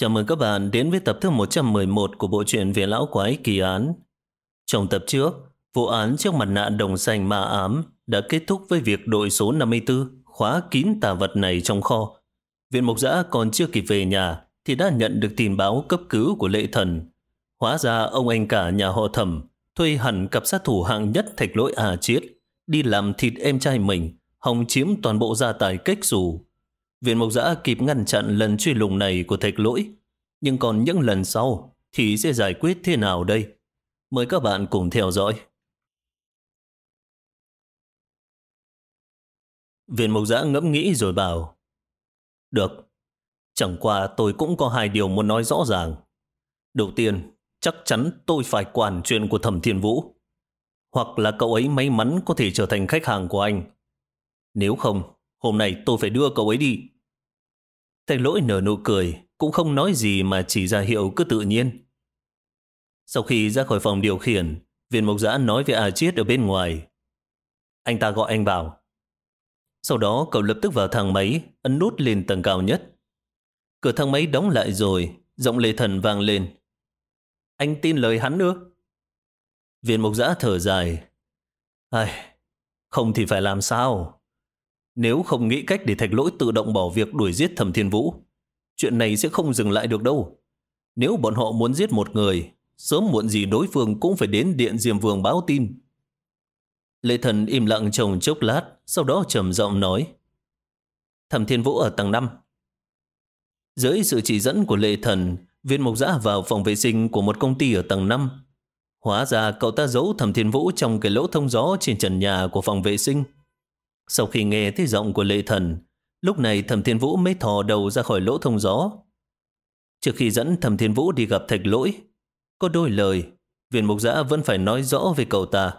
Chào mừng các bạn đến với tập thứ 111 của bộ truyện Viện lão quái kỳ án. Trong tập trước, vụ án trước mặt nạ đồng xanh ma ám đã kết thúc với việc đội số 54 khóa kín tà vật này trong kho. Viện Mộc Giã còn chưa kịp về nhà thì đã nhận được tin báo cấp cứu của lệ thần. Hóa ra ông anh cả nhà họ thẩm thuê hẳn cặp sát thủ hạng nhất thạch lỗi à chiết đi làm thịt em trai mình, hòng chiếm toàn bộ gia tài cách dù. Viện Mộc Giã kịp ngăn chặn lần truy lùng này của thạch lỗi, nhưng còn những lần sau thì sẽ giải quyết thế nào đây? Mời các bạn cùng theo dõi. Viện Mộc Giã ngẫm nghĩ rồi bảo Được, chẳng qua tôi cũng có hai điều muốn nói rõ ràng. Đầu tiên, chắc chắn tôi phải quản chuyện của Thẩm Thiên Vũ. Hoặc là cậu ấy may mắn có thể trở thành khách hàng của anh. Nếu không, hôm nay tôi phải đưa cậu ấy đi. Thành lỗi nở nụ cười, cũng không nói gì mà chỉ ra hiệu cứ tự nhiên. Sau khi ra khỏi phòng điều khiển, viên mộc giã nói với A Chiết ở bên ngoài. Anh ta gọi anh vào. Sau đó cậu lập tức vào thang máy, ấn nút lên tầng cao nhất. Cửa thang máy đóng lại rồi, giọng lệ thần vang lên. Anh tin lời hắn nữa. Viên mộc giã thở dài. Ai, không thì phải làm sao? Nếu không nghĩ cách để thạch lỗi tự động bỏ việc đuổi giết thẩm thiên vũ, chuyện này sẽ không dừng lại được đâu. Nếu bọn họ muốn giết một người, sớm muộn gì đối phương cũng phải đến điện Diêm Vương báo tin. Lệ thần im lặng chồng chốc lát, sau đó trầm giọng nói. Thẩm thiên vũ ở tầng 5. Dưới sự chỉ dẫn của lệ thần, viên mộc giã vào phòng vệ sinh của một công ty ở tầng 5. Hóa ra cậu ta giấu thẩm thiên vũ trong cái lỗ thông gió trên trần nhà của phòng vệ sinh. Sau khi nghe thấy giọng của lệ thần, lúc này thẩm thiên vũ mới thò đầu ra khỏi lỗ thông gió. Trước khi dẫn thẩm thiên vũ đi gặp thạch lỗi, có đôi lời, viên mục giã vẫn phải nói rõ về cậu ta.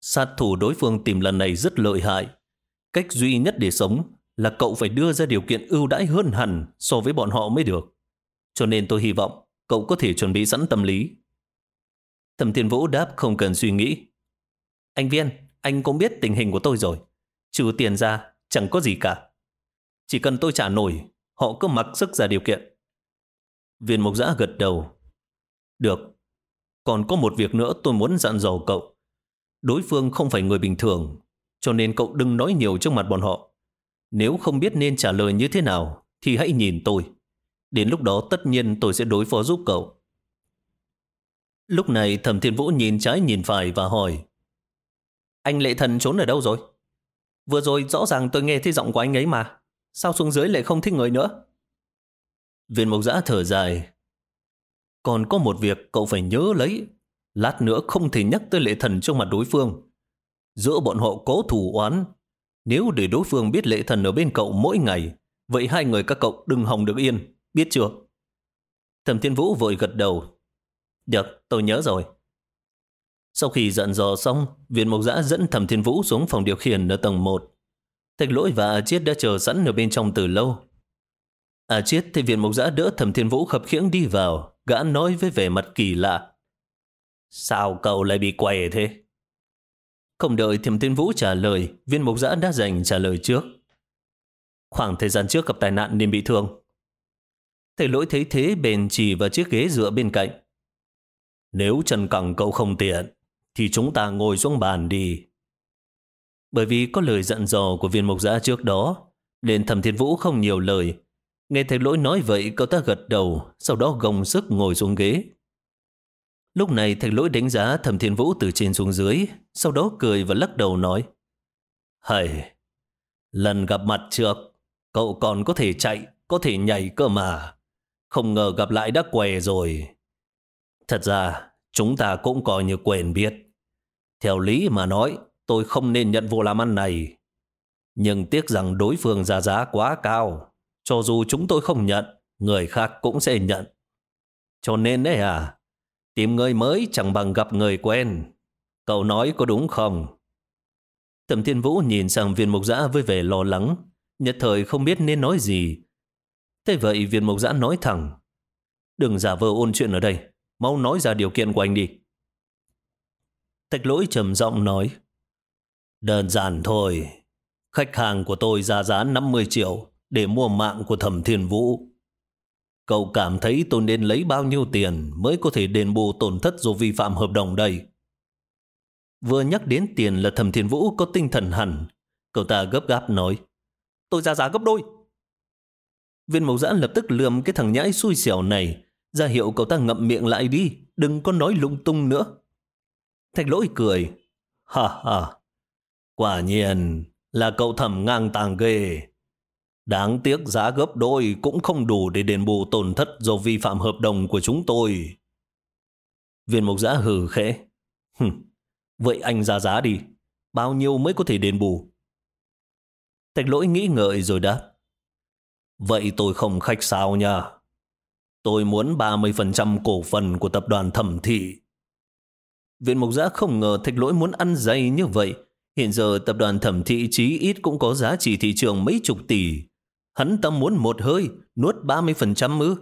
Sát thủ đối phương tìm lần này rất lợi hại. Cách duy nhất để sống là cậu phải đưa ra điều kiện ưu đãi hơn hẳn so với bọn họ mới được. Cho nên tôi hy vọng cậu có thể chuẩn bị sẵn tâm lý. Thẩm Thiên Vũ đáp không cần suy nghĩ. Anh Viên, anh cũng biết tình hình của tôi rồi. Trừ tiền ra, chẳng có gì cả. Chỉ cần tôi trả nổi, họ cứ mặc sức ra điều kiện. Viên mục giã gật đầu. Được. Còn có một việc nữa tôi muốn dặn dò cậu. Đối phương không phải người bình thường, cho nên cậu đừng nói nhiều trước mặt bọn họ. Nếu không biết nên trả lời như thế nào, thì hãy nhìn tôi. Đến lúc đó tất nhiên tôi sẽ đối phó giúp cậu. Lúc này thẩm thiên vũ nhìn trái nhìn phải và hỏi Anh lệ thần trốn ở đâu rồi? Vừa rồi rõ ràng tôi nghe thấy giọng của anh ấy mà. Sao xuống dưới lại không thích người nữa? Viên mộc giã thở dài. Còn có một việc cậu phải nhớ lấy. Lát nữa không thể nhắc tới lệ thần trong mặt đối phương. Giữa bọn họ có thủ oán. Nếu để đối phương biết lệ thần ở bên cậu mỗi ngày, vậy hai người các cậu đừng hòng được yên. Biết chưa? Thẩm Thiên Vũ vội gật đầu. Được, tôi nhớ rồi. Sau khi dặn dò xong, viên mộc giã dẫn Thẩm Thiên Vũ xuống phòng điều khiển ở tầng 1. Thạch lỗi và A Chiết đã chờ sẵn ở bên trong từ lâu. A Chiết thì viên mộc giã đỡ Thẩm Thiên Vũ khập khiễng đi vào, gã nói với vẻ mặt kỳ lạ. Sao cậu lại bị quầy thế? Không đợi Thẩm Thiên Vũ trả lời, viên mộc giã đã dành trả lời trước. Khoảng thời gian trước gặp tai nạn nên bị thương. thạch lỗi thấy thế bền chỉ vào chiếc ghế dựa bên cạnh. Nếu trần cẳng cậu không tiện, thì chúng ta ngồi xuống bàn đi. Bởi vì có lời dặn dò của viên mục giã trước đó, nên thẩm thiên vũ không nhiều lời. Nghe thấy lỗi nói vậy, cậu ta gật đầu, sau đó gồng sức ngồi xuống ghế. Lúc này thầy lỗi đánh giá thẩm thiên vũ từ trên xuống dưới, sau đó cười và lắc đầu nói. Hầy, lần gặp mặt trước, cậu còn có thể chạy, có thể nhảy cơ mà. Không ngờ gặp lại đã què rồi. Thật ra, chúng ta cũng coi như quen biết. Theo lý mà nói, tôi không nên nhận vụ làm ăn này. Nhưng tiếc rằng đối phương ra giá quá cao. Cho dù chúng tôi không nhận, người khác cũng sẽ nhận. Cho nên đấy à, tìm người mới chẳng bằng gặp người quen. Cậu nói có đúng không? Thẩm Thiên Vũ nhìn sang viên mục giã với vẻ lo lắng, nhất thời không biết nên nói gì. Thế vậy viên mục giã nói thẳng, đừng giả vờ ôn chuyện ở đây, mau nói ra điều kiện của anh đi. Thạch lỗi trầm giọng nói, đơn giản thôi, khách hàng của tôi ra giá 50 triệu để mua mạng của thẩm thiên vũ. Cậu cảm thấy tôi nên lấy bao nhiêu tiền mới có thể đền bù tổn thất do vi phạm hợp đồng đây? Vừa nhắc đến tiền là thẩm thiên vũ có tinh thần hẳn. Cậu ta gấp gáp nói. Tôi ra giá gấp đôi. Viên mộc giã lập tức lườm cái thằng nhãi xui xẻo này, ra hiệu cậu ta ngậm miệng lại đi, đừng có nói lung tung nữa. Thạch lỗi cười. Ha ha, quả nhiên là cậu thẩm ngang tàng ghê. Đáng tiếc giá gấp đôi cũng không đủ để đền bù tổn thất do vi phạm hợp đồng của chúng tôi. Viên mộc giã hừ khẽ. Hừm, vậy anh ra giá đi. Bao nhiêu mới có thể đền bù? Thạch lỗi nghĩ ngợi rồi đáp. Vậy tôi không khách sao nha. Tôi muốn 30% cổ phần của tập đoàn thẩm thị. Viện Mộc Giã không ngờ thạch lỗi muốn ăn dày như vậy. Hiện giờ tập đoàn thẩm thị chí ít cũng có giá trị thị trường mấy chục tỷ. Hắn tâm muốn một hơi, nuốt 30% ư.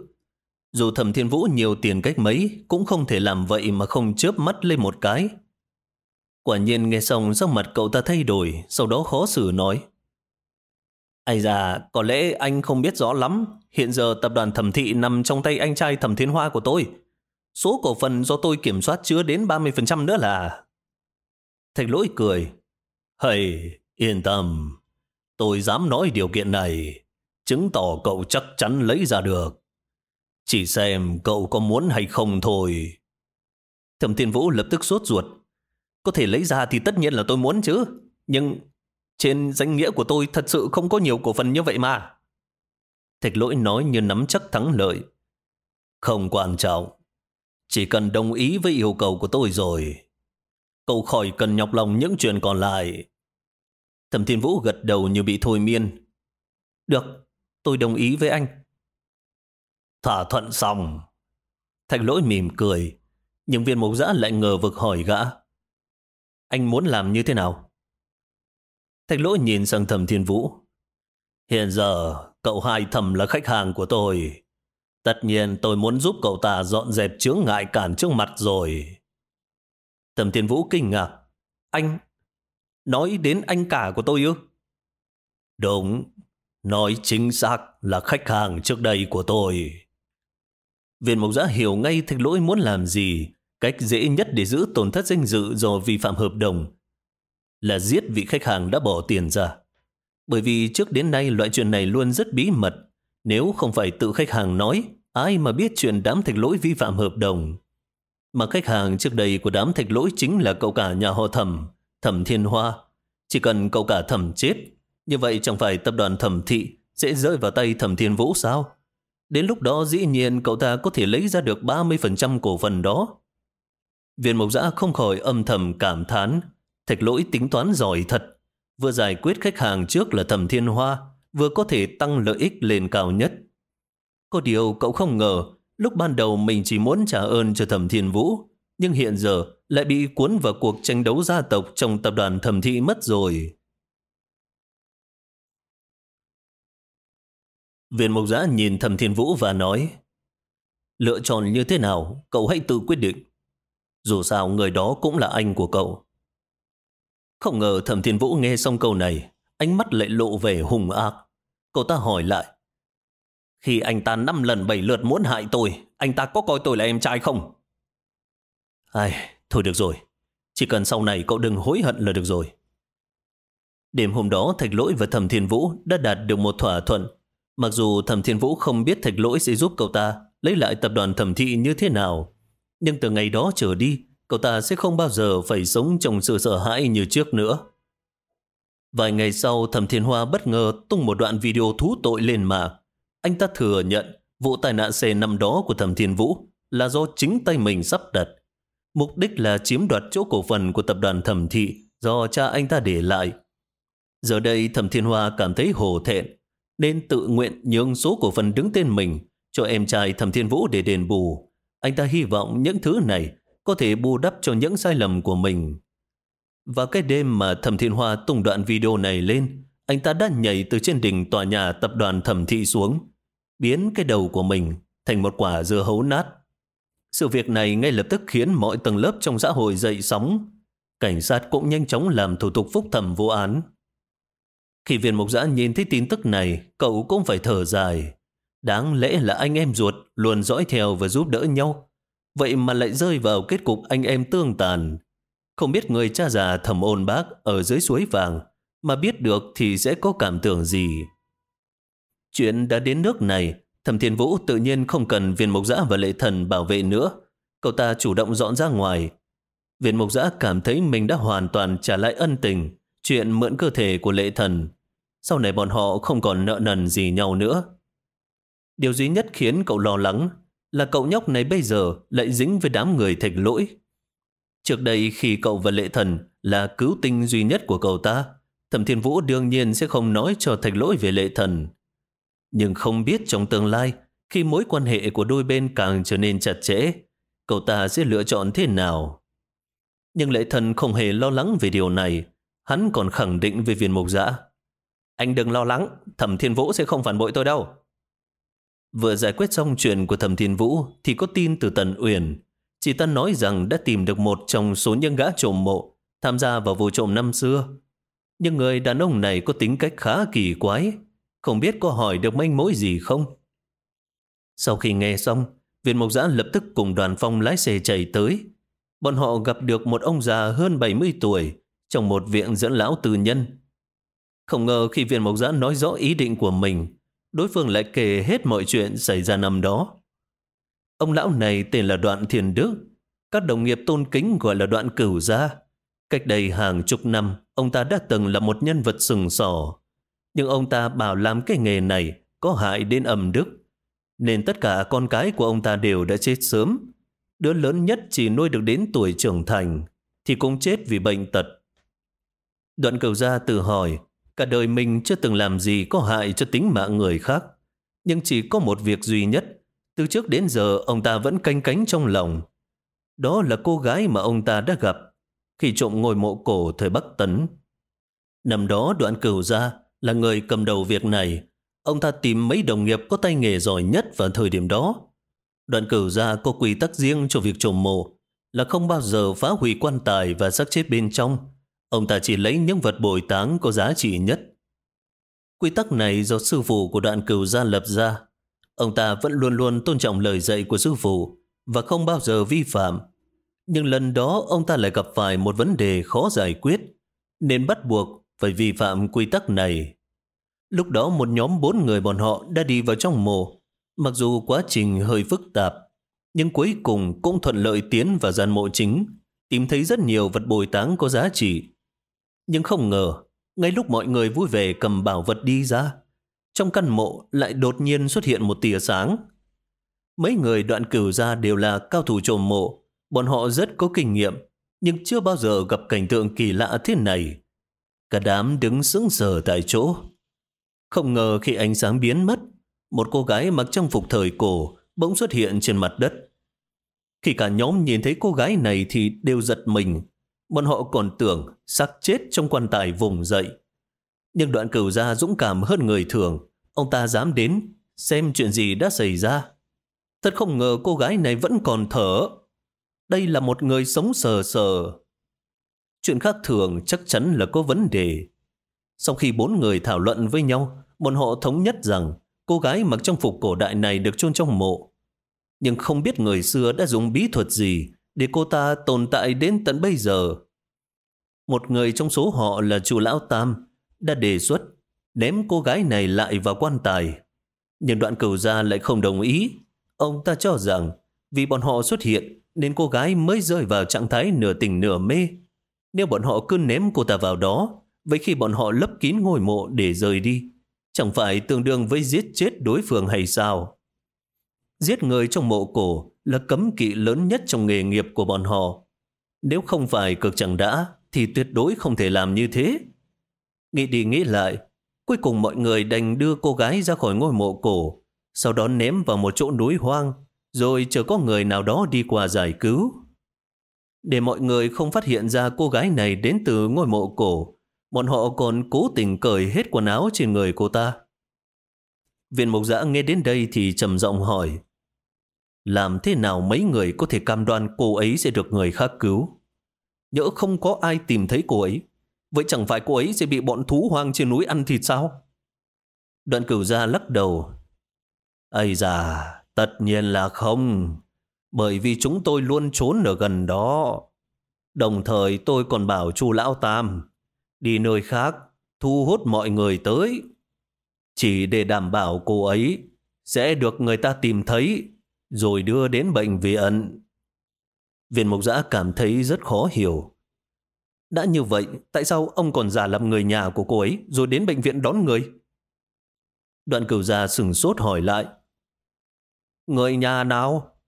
Dù thẩm thiên vũ nhiều tiền cách mấy, cũng không thể làm vậy mà không chớp mắt lên một cái. Quả nhiên nghe xong sắc mặt cậu ta thay đổi, sau đó khó xử nói. Ây da, có lẽ anh không biết rõ lắm. Hiện giờ tập đoàn thẩm thị nằm trong tay anh trai thẩm thiên hoa của tôi. Số cổ phần do tôi kiểm soát chưa đến 30% nữa là... Thạch lỗi cười. Hầy, yên tâm. Tôi dám nói điều kiện này. Chứng tỏ cậu chắc chắn lấy ra được. Chỉ xem cậu có muốn hay không thôi. Thẩm thiên vũ lập tức sốt ruột. Có thể lấy ra thì tất nhiên là tôi muốn chứ. Nhưng trên danh nghĩa của tôi thật sự không có nhiều cổ phần như vậy mà. Thạch lỗi nói như nắm chắc thắng lợi. Không quan trọng. Chỉ cần đồng ý với yêu cầu của tôi rồi. Cậu khỏi cần nhọc lòng những chuyện còn lại. Thẩm Thiên Vũ gật đầu như bị thôi miên. Được, tôi đồng ý với anh. Thỏa thuận xong. Thạch lỗi mỉm cười. Nhưng viên mục giã lại ngờ vực hỏi gã. Anh muốn làm như thế nào? Thạch lỗi nhìn sang Thẩm thiên vũ. Hiện giờ, cậu hai thầm là khách hàng của tôi. Tất nhiên tôi muốn giúp cậu ta dọn dẹp chướng ngại cản trước mặt rồi. Tầm thiên vũ kinh ngạc. Anh, nói đến anh cả của tôi ư? Đúng, nói chính xác là khách hàng trước đây của tôi. Viên Mộc giã hiểu ngay thạch lỗi muốn làm gì. Cách dễ nhất để giữ tổn thất danh dự do vi phạm hợp đồng là giết vị khách hàng đã bỏ tiền ra. Bởi vì trước đến nay loại chuyện này luôn rất bí mật. Nếu không phải tự khách hàng nói, ai mà biết chuyện đám thạch lỗi vi phạm hợp đồng. Mà khách hàng trước đây của đám thạch lỗi chính là cậu cả nhà họ thẩm, thẩm thiên hoa. Chỉ cần cậu cả thẩm chết, như vậy chẳng phải tập đoàn thẩm thị sẽ rơi vào tay thẩm thiên vũ sao? Đến lúc đó dĩ nhiên cậu ta có thể lấy ra được 30% cổ phần đó. Viên mộc giã không khỏi âm thầm cảm thán Thạch lỗi tính toán giỏi thật. Vừa giải quyết khách hàng trước là thẩm thiên hoa, vừa có thể tăng lợi ích lên cao nhất. Có điều cậu không ngờ, lúc ban đầu mình chỉ muốn trả ơn cho thẩm thiên vũ, nhưng hiện giờ lại bị cuốn vào cuộc tranh đấu gia tộc trong tập đoàn thẩm thị mất rồi. Viên Mộc giã nhìn thẩm thiên vũ và nói, lựa chọn như thế nào, cậu hãy tự quyết định. Dù sao người đó cũng là anh của cậu. Không ngờ thẩm thiên vũ nghe xong câu này, ánh mắt lại lộ vẻ hùng ác. Cậu ta hỏi lại. Khi anh ta năm lần bảy lượt muốn hại tôi, anh ta có coi tôi là em trai không? Ai, thôi được rồi. Chỉ cần sau này cậu đừng hối hận là được rồi. Đêm hôm đó Thạch Lỗi và Thẩm Thiên Vũ đã đạt được một thỏa thuận. Mặc dù Thẩm Thiên Vũ không biết Thạch Lỗi sẽ giúp cậu ta lấy lại tập đoàn Thẩm Thị như thế nào, nhưng từ ngày đó trở đi, cậu ta sẽ không bao giờ phải sống trong sự sợ hãi như trước nữa. Vài ngày sau, Thẩm Thiên Hoa bất ngờ tung một đoạn video thú tội lên mạng. Anh ta thừa nhận vụ tai nạn xe năm đó của Thẩm Thiên Vũ là do chính tay mình sắp đặt. Mục đích là chiếm đoạt chỗ cổ phần của tập đoàn Thẩm Thị do cha anh ta để lại. Giờ đây Thẩm Thiên Hoa cảm thấy hổ thẹn, nên tự nguyện nhường số cổ phần đứng tên mình cho em trai Thẩm Thiên Vũ để đền bù. Anh ta hy vọng những thứ này có thể bù đắp cho những sai lầm của mình. Và cái đêm mà Thẩm Thiên Hoa tung đoạn video này lên, anh ta đã nhảy từ trên đỉnh tòa nhà tập đoàn Thẩm Thị xuống, biến cái đầu của mình thành một quả dưa hấu nát. Sự việc này ngay lập tức khiến mọi tầng lớp trong xã hội dậy sóng. Cảnh sát cũng nhanh chóng làm thủ tục phúc thẩm vụ án. Khi viên mục giã nhìn thấy tin tức này, cậu cũng phải thở dài. Đáng lẽ là anh em ruột luôn dõi theo và giúp đỡ nhau. Vậy mà lại rơi vào kết cục anh em tương tàn. Không biết người cha già thầm ôn bác ở dưới suối vàng mà biết được thì sẽ có cảm tưởng gì. Chuyện đã đến nước này, thẩm thiên vũ tự nhiên không cần viên mộc giã và lệ thần bảo vệ nữa. Cậu ta chủ động dọn ra ngoài. Viên mộc giã cảm thấy mình đã hoàn toàn trả lại ân tình, chuyện mượn cơ thể của lệ thần. Sau này bọn họ không còn nợ nần gì nhau nữa. Điều duy nhất khiến cậu lo lắng là cậu nhóc này bây giờ lại dính với đám người thạch lỗi. Trước đây khi cậu và lệ thần là cứu tinh duy nhất của cậu ta, Thẩm Thiên Vũ đương nhiên sẽ không nói cho thạch lỗi về lệ thần. Nhưng không biết trong tương lai, khi mối quan hệ của đôi bên càng trở nên chặt chẽ, cậu ta sẽ lựa chọn thế nào. Nhưng lệ thần không hề lo lắng về điều này, hắn còn khẳng định về viên mục giã. Anh đừng lo lắng, Thẩm Thiên Vũ sẽ không phản bội tôi đâu. Vừa giải quyết xong chuyện của Thẩm Thiên Vũ thì có tin từ Tần Uyển. Chị ta nói rằng đã tìm được một trong số những gã trộm mộ tham gia vào vụ trộm năm xưa. Nhưng người đàn ông này có tính cách khá kỳ quái, không biết có hỏi được manh mối gì không. Sau khi nghe xong, Viện Mộc Giã lập tức cùng đoàn phong lái xe chạy tới. Bọn họ gặp được một ông già hơn 70 tuổi trong một viện dẫn lão tư nhân. Không ngờ khi Viện Mộc Giã nói rõ ý định của mình, đối phương lại kể hết mọi chuyện xảy ra năm đó. Ông lão này tên là Đoạn Thiền Đức, các đồng nghiệp tôn kính gọi là Đoạn Cửu Gia. Cách đây hàng chục năm, ông ta đã từng là một nhân vật sừng sỏ. Nhưng ông ta bảo làm cái nghề này có hại đến ẩm đức. Nên tất cả con cái của ông ta đều đã chết sớm. Đứa lớn nhất chỉ nuôi được đến tuổi trưởng thành, thì cũng chết vì bệnh tật. Đoạn cầu gia tự hỏi, cả đời mình chưa từng làm gì có hại cho tính mạng người khác. Nhưng chỉ có một việc duy nhất, từ trước đến giờ, ông ta vẫn canh cánh trong lòng. Đó là cô gái mà ông ta đã gặp khi trộm ngôi mộ cổ thời Bắc Tấn. Năm đó đoạn cửu gia là người cầm đầu việc này. Ông ta tìm mấy đồng nghiệp có tay nghề giỏi nhất vào thời điểm đó. Đoạn cửu gia có quy tắc riêng cho việc trộm mộ, là không bao giờ phá hủy quan tài và xác chết bên trong. Ông ta chỉ lấy những vật bồi táng có giá trị nhất. Quy tắc này do sư phụ của đoạn cửu gia lập ra. Ông ta vẫn luôn luôn tôn trọng lời dạy của sư phụ và không bao giờ vi phạm. Nhưng lần đó ông ta lại gặp phải một vấn đề khó giải quyết, nên bắt buộc phải vi phạm quy tắc này. Lúc đó một nhóm bốn người bọn họ đã đi vào trong mộ. Mặc dù quá trình hơi phức tạp, nhưng cuối cùng cũng thuận lợi tiến vào gian mộ chính, tìm thấy rất nhiều vật bồi táng có giá trị. Nhưng không ngờ, ngay lúc mọi người vui vẻ cầm bảo vật đi ra, trong căn mộ lại đột nhiên xuất hiện một tia sáng. Mấy người đoạn cửu ra đều là cao thủ trộm mộ, Bọn họ rất có kinh nghiệm, nhưng chưa bao giờ gặp cảnh tượng kỳ lạ thế này. Cả đám đứng sững sờ tại chỗ. Không ngờ khi ánh sáng biến mất, một cô gái mặc trang phục thời cổ bỗng xuất hiện trên mặt đất. Khi cả nhóm nhìn thấy cô gái này thì đều giật mình. Bọn họ còn tưởng xác chết trong quan tài vùng dậy. Nhưng đoạn cửu gia dũng cảm hơn người thường. Ông ta dám đến xem chuyện gì đã xảy ra. Thật không ngờ cô gái này vẫn còn thở. Đây là một người sống sờ sờ. Chuyện khác thường chắc chắn là có vấn đề. Sau khi bốn người thảo luận với nhau, bọn họ thống nhất rằng cô gái mặc trang phục cổ đại này được chôn trong mộ. Nhưng không biết người xưa đã dùng bí thuật gì để cô ta tồn tại đến tận bây giờ. Một người trong số họ là chủ lão Tam đã đề xuất ném cô gái này lại vào quan tài. Nhưng đoạn cửu gia lại không đồng ý. Ông ta cho rằng vì bọn họ xuất hiện nên cô gái mới rơi vào trạng thái nửa tỉnh nửa mê. Nếu bọn họ cứ ném cô ta vào đó, vậy khi bọn họ lấp kín ngôi mộ để rời đi, chẳng phải tương đương với giết chết đối phương hay sao? Giết người trong mộ cổ là cấm kỵ lớn nhất trong nghề nghiệp của bọn họ. Nếu không phải cực chẳng đã, thì tuyệt đối không thể làm như thế. Nghĩ đi nghĩ lại, cuối cùng mọi người đành đưa cô gái ra khỏi ngôi mộ cổ, sau đó ném vào một chỗ núi hoang rồi chờ có người nào đó đi qua giải cứu. Để mọi người không phát hiện ra cô gái này đến từ ngôi mộ cổ, bọn họ còn cố tình cởi hết quần áo trên người cô ta. Viện mục giã nghe đến đây thì trầm giọng hỏi, làm thế nào mấy người có thể cam đoan cô ấy sẽ được người khác cứu? Nhỡ không có ai tìm thấy cô ấy, vậy chẳng phải cô ấy sẽ bị bọn thú hoang trên núi ăn thịt sao? Đoạn cửu gia lắc đầu, Ây da, tất nhiên là không. Bởi vì chúng tôi luôn trốn ở gần đó. Đồng thời tôi còn bảo chu Lão Tam đi nơi khác thu hút mọi người tới. Chỉ để đảm bảo cô ấy sẽ được người ta tìm thấy rồi đưa đến bệnh viện. Viên mục giã cảm thấy rất khó hiểu. Đã như vậy, tại sao ông còn giả làm người nhà của cô ấy rồi đến bệnh viện đón người? Đoạn cửu già sừng sốt hỏi lại. Người nhà nào?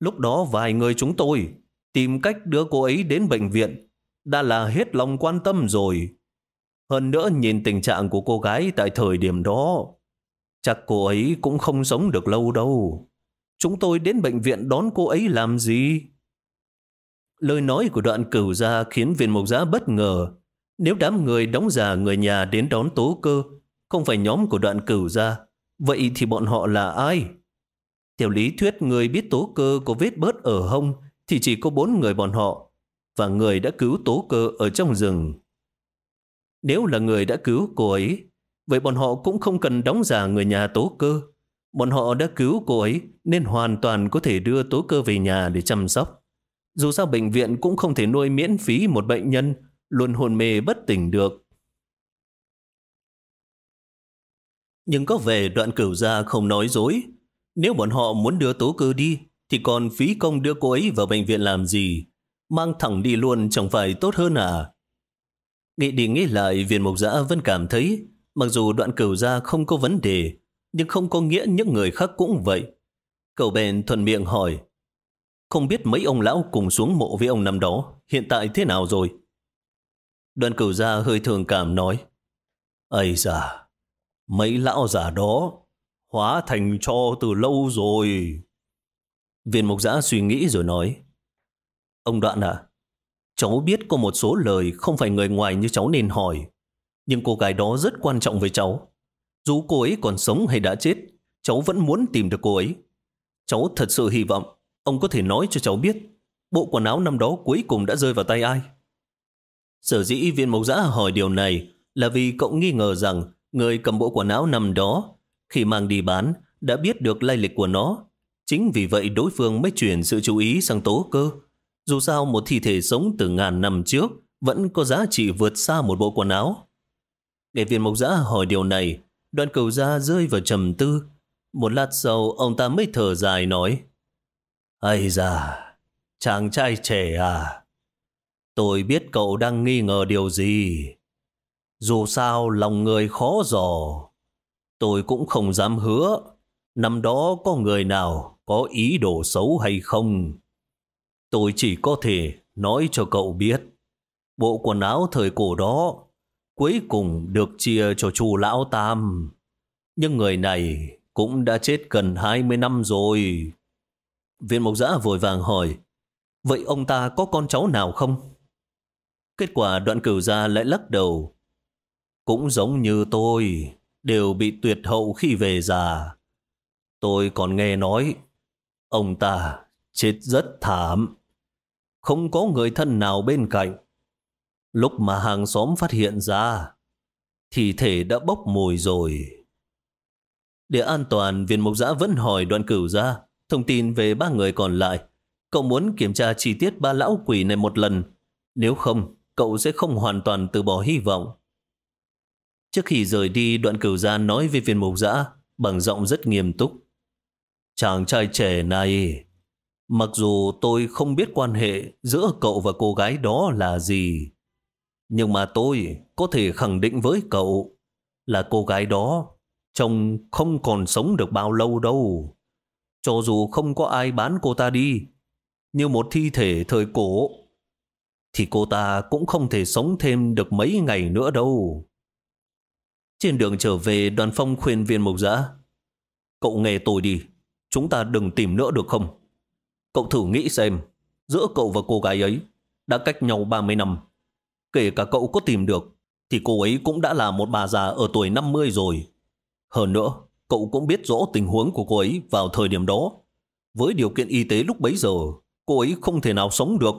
Lúc đó vài người chúng tôi tìm cách đưa cô ấy đến bệnh viện đã là hết lòng quan tâm rồi. Hơn nữa nhìn tình trạng của cô gái tại thời điểm đó, chắc cô ấy cũng không sống được lâu đâu. Chúng tôi đến bệnh viện đón cô ấy làm gì? Lời nói của đoạn cửu gia khiến viên mộc giã bất ngờ. Nếu đám người đóng giả người nhà đến đón tố cơ, không phải nhóm của đoạn cửu gia, vậy thì bọn họ là ai? Theo lý thuyết người biết tố cơ có vết bớt ở hông thì chỉ có bốn người bọn họ và người đã cứu tố cơ ở trong rừng. Nếu là người đã cứu cô ấy, vậy bọn họ cũng không cần đóng giả người nhà tố cơ. Bọn họ đã cứu cô ấy nên hoàn toàn có thể đưa tố cơ về nhà để chăm sóc. Dù sao bệnh viện cũng không thể nuôi miễn phí một bệnh nhân luôn hồn mê bất tỉnh được. Nhưng có vẻ đoạn cửu gia không nói dối. Nếu bọn họ muốn đưa tố cơ đi, thì còn phí công đưa cô ấy vào bệnh viện làm gì? Mang thẳng đi luôn chẳng phải tốt hơn à? Nghĩ đi nghĩ lại, viên mục giã vẫn cảm thấy mặc dù đoạn cửu gia không có vấn đề, nhưng không có nghĩa những người khác cũng vậy. Cậu bèn thuần miệng hỏi, không biết mấy ông lão cùng xuống mộ với ông năm đó, hiện tại thế nào rồi? Đoàn cửu gia hơi thường cảm nói, Ây da, mấy lão già đó hóa thành cho từ lâu rồi. Viên mục giã suy nghĩ rồi nói, Ông Đoạn à, cháu biết có một số lời không phải người ngoài như cháu nên hỏi, nhưng cô gái đó rất quan trọng với cháu. Dù cô ấy còn sống hay đã chết, cháu vẫn muốn tìm được cô ấy. Cháu thật sự hy vọng ông có thể nói cho cháu biết bộ quần áo năm đó cuối cùng đã rơi vào tay ai. Sở dĩ viên mộc giã hỏi điều này là vì cậu nghi ngờ rằng người cầm bộ quần áo năm đó khi mang đi bán đã biết được lai lịch của nó. Chính vì vậy đối phương mới chuyển sự chú ý sang tố cơ. Dù sao một thi thể sống từ ngàn năm trước vẫn có giá trị vượt xa một bộ quần áo. Để viên mộc giã hỏi điều này, đoàn cầu ra rơi vào trầm tư. Một lát sau, ông ta mới thở dài nói Ây da, chàng trai trẻ à, tôi biết cậu đang nghi ngờ điều gì. Dù sao lòng người khó dò, tôi cũng không dám hứa năm đó có người nào có ý đồ xấu hay không. Tôi chỉ có thể nói cho cậu biết, bộ quần áo thời cổ đó cuối cùng được chia cho chu lão tam. Nhưng người này cũng đã chết gần 20 năm rồi. Viên mộc giã vội vàng hỏi, vậy ông ta có con cháu nào không? Kết quả đoạn cửu gia lại lắc đầu. Cũng giống như tôi, đều bị tuyệt hậu khi về già. Tôi còn nghe nói, ông ta chết rất thảm. Không có người thân nào bên cạnh. Lúc mà hàng xóm phát hiện ra, thì thể đã bốc mùi rồi. Để an toàn, viên mộc giã vẫn hỏi đoạn cửu ra thông tin về ba người còn lại. Cậu muốn kiểm tra chi tiết ba lão quỷ này một lần. Nếu không, cậu sẽ không hoàn toàn từ bỏ hy vọng. Trước khi rời đi, đoạn cửu gia nói với viên mục giã bằng giọng rất nghiêm túc. Chàng trai trẻ này, mặc dù tôi không biết quan hệ giữa cậu và cô gái đó là gì, nhưng mà tôi có thể khẳng định với cậu là cô gái đó trông không còn sống được bao lâu đâu. Cho dù không có ai bán cô ta đi, như một thi thể thời cổ, thì cô ta cũng không thể sống thêm được mấy ngày nữa đâu. Trên đường trở về, đoàn phong khuyên viên mộc giã. Cậu nghe tôi đi, chúng ta đừng tìm nữa được không? Cậu thử nghĩ xem, giữa cậu và cô gái ấy đã cách nhau 30 năm. Kể cả cậu có tìm được, thì cô ấy cũng đã là một bà già ở tuổi 50 rồi. Hơn nữa, cậu cũng biết rõ tình huống của cô ấy vào thời điểm đó. Với điều kiện y tế lúc bấy giờ, cô ấy không thể nào sống được.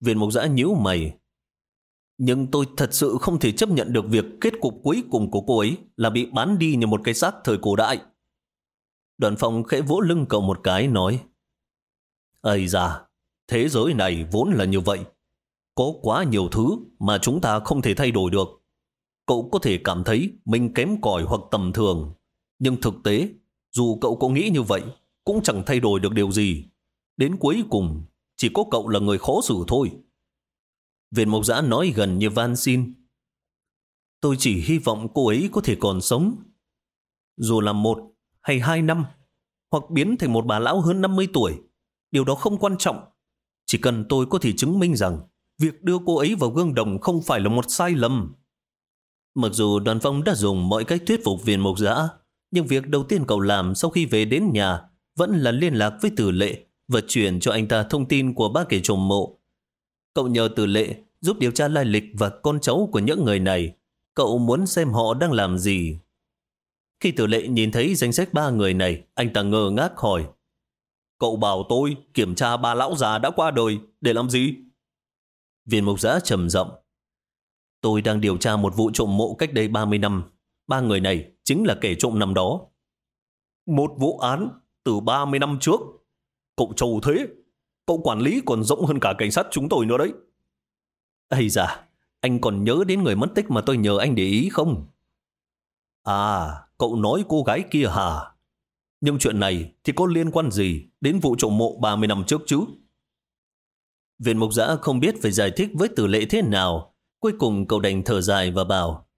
Viên mộc giã nhíu mày. Nhưng tôi thật sự không thể chấp nhận được việc kết cục cuối cùng của cô ấy là bị bán đi như một cái xác thời cổ đại. Đoàn phong khẽ vỗ lưng cậu một cái nói Ây da, thế giới này vốn là như vậy. Có quá nhiều thứ mà chúng ta không thể thay đổi được. Cậu có thể cảm thấy mình kém cỏi hoặc tầm thường. Nhưng thực tế, dù cậu có nghĩ như vậy, cũng chẳng thay đổi được điều gì. Đến cuối cùng, chỉ có cậu là người khó xử thôi. Viện Mộc Giã nói gần như van xin. Tôi chỉ hy vọng cô ấy có thể còn sống. Dù là một hay hai năm, hoặc biến thành một bà lão hơn 50 tuổi, điều đó không quan trọng. Chỉ cần tôi có thể chứng minh rằng việc đưa cô ấy vào gương đồng không phải là một sai lầm. Mặc dù đoàn phong đã dùng mọi cách thuyết phục viên mộc giã, nhưng việc đầu tiên cậu làm sau khi về đến nhà vẫn là liên lạc với tử lệ và chuyển cho anh ta thông tin của ba kẻ trộm mộ. Cậu nhờ tử lệ giúp điều tra lai lịch và con cháu của những người này. Cậu muốn xem họ đang làm gì. Khi tử lệ nhìn thấy danh sách ba người này, anh ta ngơ ngác hỏi. Cậu bảo tôi kiểm tra ba lão già đã qua đời để làm gì? Viên mục giã trầm rộng. Tôi đang điều tra một vụ trộm mộ cách đây 30 năm. Ba người này chính là kẻ trộm năm đó. Một vụ án từ 30 năm trước. Cậu trầu thế. Cậu quản lý còn rộng hơn cả cảnh sát chúng tôi nữa đấy. Ây da, anh còn nhớ đến người mất tích mà tôi nhờ anh để ý không? À, cậu nói cô gái kia hả? Nhưng chuyện này thì có liên quan gì đến vụ trộm mộ 30 năm trước chứ? Viện mục giã không biết phải giải thích với tử lệ thế nào. Cuối cùng cậu đành thở dài và bảo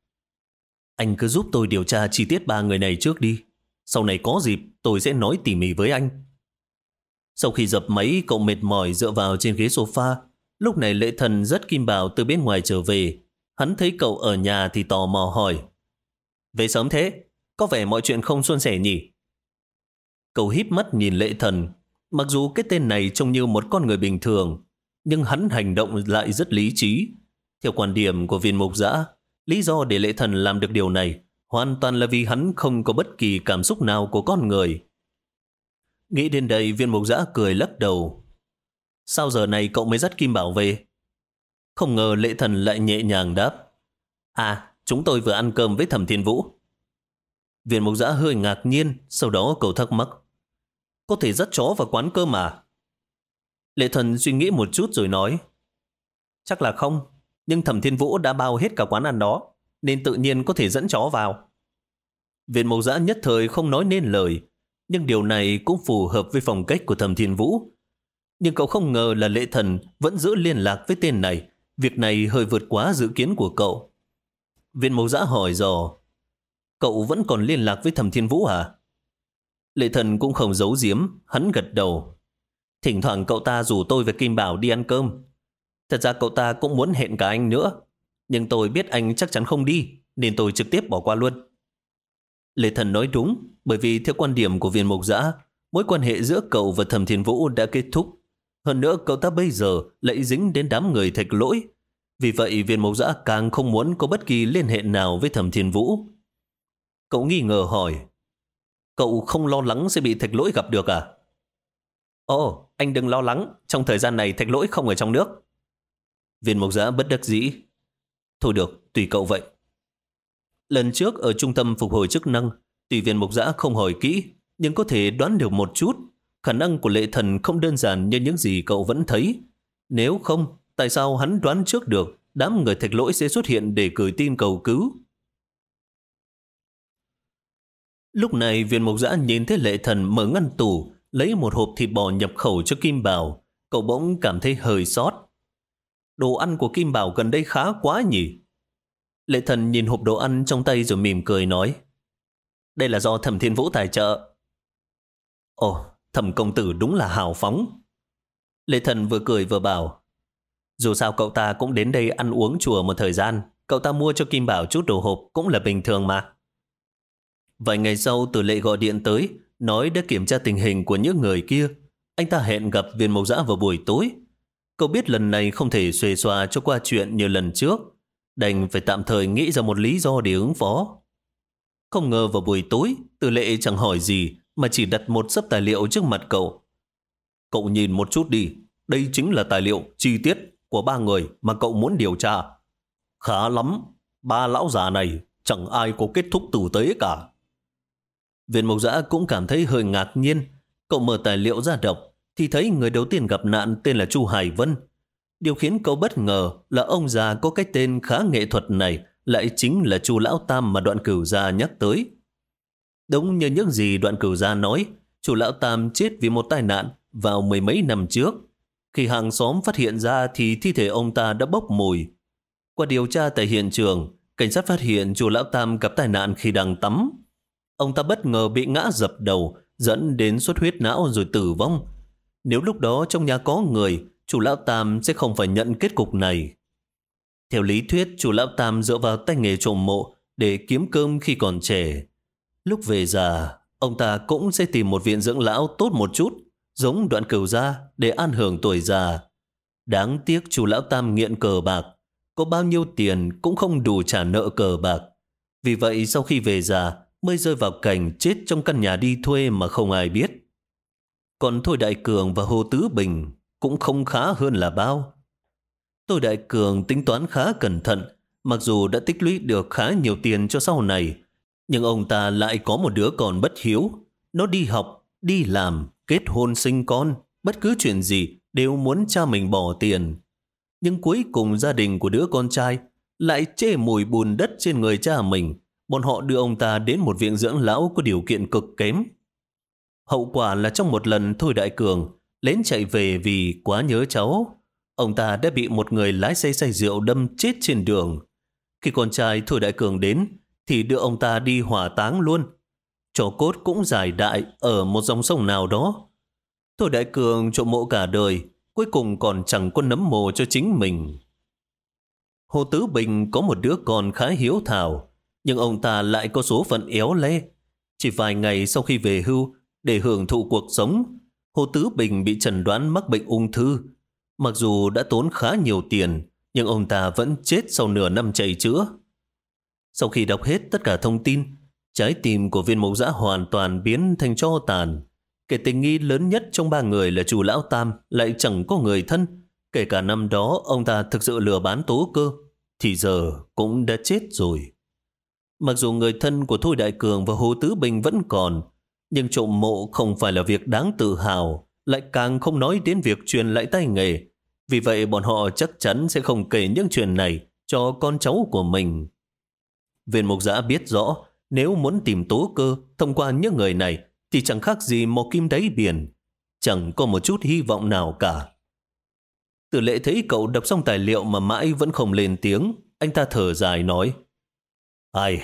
Anh cứ giúp tôi điều tra chi tiết ba người này trước đi. Sau này có dịp tôi sẽ nói tỉ mỉ với anh. Sau khi dập máy, cậu mệt mỏi dựa vào trên ghế sofa. Lúc này lệ thần rất kim bảo từ bên ngoài trở về. Hắn thấy cậu ở nhà thì tò mò hỏi. Về sớm thế, có vẻ mọi chuyện không suôn sẻ nhỉ? Cậu híp mắt nhìn lệ thần. Mặc dù cái tên này trông như một con người bình thường, nhưng hắn hành động lại rất lý trí. Theo quan điểm của viên mục giã, lý do để lệ thần làm được điều này hoàn toàn là vì hắn không có bất kỳ cảm xúc nào của con người. Nghĩ đến đây viên mục giã cười lắc đầu. Sao giờ này cậu mới dắt Kim Bảo về? Không ngờ lệ thần lại nhẹ nhàng đáp. À, chúng tôi vừa ăn cơm với thẩm thiên vũ. Viên mục giã hơi ngạc nhiên, sau đó cậu thắc mắc. Có thể dắt chó vào quán cơm mà. Lệ thần suy nghĩ một chút rồi nói. Chắc là không, nhưng thẩm thiên vũ đã bao hết cả quán ăn đó, nên tự nhiên có thể dẫn chó vào. Viện mộc giã nhất thời không nói nên lời, nhưng điều này cũng phù hợp với phong cách của thẩm thiên vũ. Nhưng cậu không ngờ là lệ thần vẫn giữ liên lạc với tên này. Việc này hơi vượt quá dự kiến của cậu. Viện mộc giã hỏi dò, cậu vẫn còn liên lạc với thẩm thiên vũ à? Lệ thần cũng không giấu giếm, hắn gật đầu. Thỉnh thoảng cậu ta rủ tôi và Kim Bảo đi ăn cơm. Thật ra cậu ta cũng muốn hẹn cả anh nữa. Nhưng tôi biết anh chắc chắn không đi, nên tôi trực tiếp bỏ qua luôn. Lê Thần nói đúng, bởi vì theo quan điểm của viên mục giã, mối quan hệ giữa cậu và Thẩm Thiên Vũ đã kết thúc. Hơn nữa cậu ta bây giờ lại dính đến đám người thạch lỗi. Vì vậy viên mục giã càng không muốn có bất kỳ liên hệ nào với Thẩm Thiên Vũ. Cậu nghi ngờ hỏi, cậu không lo lắng sẽ bị thạch lỗi gặp được à? Ồ, anh đừng lo lắng, trong thời gian này thạch lỗi không ở trong nước. Viên mộc giã bất đắc dĩ. Thôi được, tùy cậu vậy. Lần trước ở trung tâm phục hồi chức năng, tùy viên mộc giã không hỏi kỹ, nhưng có thể đoán được một chút. Khả năng của lệ thần không đơn giản như những gì cậu vẫn thấy. Nếu không, tại sao hắn đoán trước được đám người thạch lỗi sẽ xuất hiện để gửi tin cầu cứu? Lúc này viên mộc giã nhìn thấy lệ thần mở ngăn tủ, lấy một hộp thịt bò nhập khẩu cho Kim Bảo, cậu bỗng cảm thấy hơi sót. Đồ ăn của Kim Bảo gần đây khá quá nhỉ? Lệ thần nhìn hộp đồ ăn trong tay rồi mỉm cười nói. Đây là do thẩm thiên vũ tài trợ. Ồ, thẩm công tử đúng là hào phóng. Lệ thần vừa cười vừa bảo. Dù sao cậu ta cũng đến đây ăn uống chùa một thời gian, cậu ta mua cho Kim Bảo chút đồ hộp cũng là bình thường mà. Vài ngày sau, từ lệ gọi điện tới, nói đã kiểm tra tình hình của những người kia. Anh ta hẹn gặp viên mộc giã vào buổi tối. Cậu biết lần này không thể xuề xòa cho qua chuyện như lần trước. Đành phải tạm thời nghĩ ra một lý do để ứng phó. Không ngờ vào buổi tối, Từ lệ chẳng hỏi gì mà chỉ đặt một sấp tài liệu trước mặt cậu. Cậu nhìn một chút đi, đây chính là tài liệu chi tiết của ba người mà cậu muốn điều tra. Khá lắm, ba lão già này chẳng ai có kết thúc tử tế cả. Viên mộc giã cũng cảm thấy hơi ngạc nhiên. Cậu mở tài liệu ra đọc, thì thấy người đầu tiên gặp nạn tên là Chu Hải Vân. Điều khiến cậu bất ngờ là ông già có cái tên khá nghệ thuật này lại chính là Chu Lão Tam mà đoạn cửu gia nhắc tới. Đúng như những gì đoạn cửu gia nói, Chu Lão Tam chết vì một tai nạn vào mười mấy năm trước. Khi hàng xóm phát hiện ra thì thi thể ông ta đã bốc mùi. Qua điều tra tại hiện trường, cảnh sát phát hiện Chu Lão Tam gặp tai nạn khi đang tắm. Ông ta bất ngờ bị ngã dập đầu, dẫn đến xuất huyết não rồi tử vong. Nếu lúc đó trong nhà có người, chủ Lão Tam sẽ không phải nhận kết cục này. Theo lý thuyết, chủ Lão Tam dựa vào tay nghề trộm mộ để kiếm cơm khi còn trẻ. Lúc về già, ông ta cũng sẽ tìm một viện dưỡng lão tốt một chút, giống đoạn cửu gia để an hưởng tuổi già. Đáng tiếc chủ Lão Tam nghiện cờ bạc, có bao nhiêu tiền cũng không đủ trả nợ cờ bạc. Vì vậy sau khi về già mới rơi vào cảnh chết trong căn nhà đi thuê mà không ai biết. Còn Thôi Đại Cường và Hồ Tứ Bình cũng không khá hơn là bao. Tôi Đại Cường tính toán khá cẩn thận, mặc dù đã tích lũy được khá nhiều tiền cho sau này, nhưng ông ta lại có một đứa con bất hiếu. Nó đi học, đi làm, kết hôn sinh con, bất cứ chuyện gì đều muốn cha mình bỏ tiền. Nhưng cuối cùng gia đình của đứa con trai lại chê mùi bùn đất trên người cha mình. Bọn họ đưa ông ta đến một viện dưỡng lão có điều kiện cực kém. Hậu quả là trong một lần Thôi Đại Cường lén chạy về vì quá nhớ cháu. Ông ta đã bị một người lái xe say rượu đâm chết trên đường. Khi con trai Thôi Đại Cường đến, thì đưa ông ta đi hỏa táng luôn. Chó cốt cũng giải đại ở một dòng sông nào đó. Thôi Đại Cường trộm mộ cả đời, cuối cùng còn chẳng có nấm mồ cho chính mình. Hồ Tứ Bình có một đứa con khá hiếu thảo, nhưng ông ta lại có số phận éo le. Chỉ vài ngày sau khi về hưu, để hưởng thụ cuộc sống, Hồ Tứ Bình bị chẩn đoán mắc bệnh ung thư, Mặc dù đã tốn khá nhiều tiền, nhưng ông ta vẫn chết sau nửa năm chạy chữa. Sau khi đọc hết tất cả thông tin, trái tim của viên mộc giã hoàn toàn biến thành cho tàn. Kẻ tình nghi lớn nhất trong ba người là chủ lão Tam lại chẳng có người thân. Kể cả năm đó ông ta thực sự lừa bán tố cơ, thì giờ cũng đã chết rồi. Mặc dù người thân của Thôi Đại Cường và Hồ Tứ Bình vẫn còn, nhưng trộm mộ không phải là việc đáng tự hào lại càng không nói đến việc truyền lại tay nghề. Vì vậy bọn họ chắc chắn sẽ không kể những chuyện này cho con cháu của mình. Viên mục giã biết rõ, nếu muốn tìm tố cơ thông qua những người này thì chẳng khác gì một kim đáy biển. Chẳng có một chút hy vọng nào cả. Tử lệ thấy cậu đọc xong tài liệu mà mãi vẫn không lên tiếng. Anh ta thở dài nói. Ai,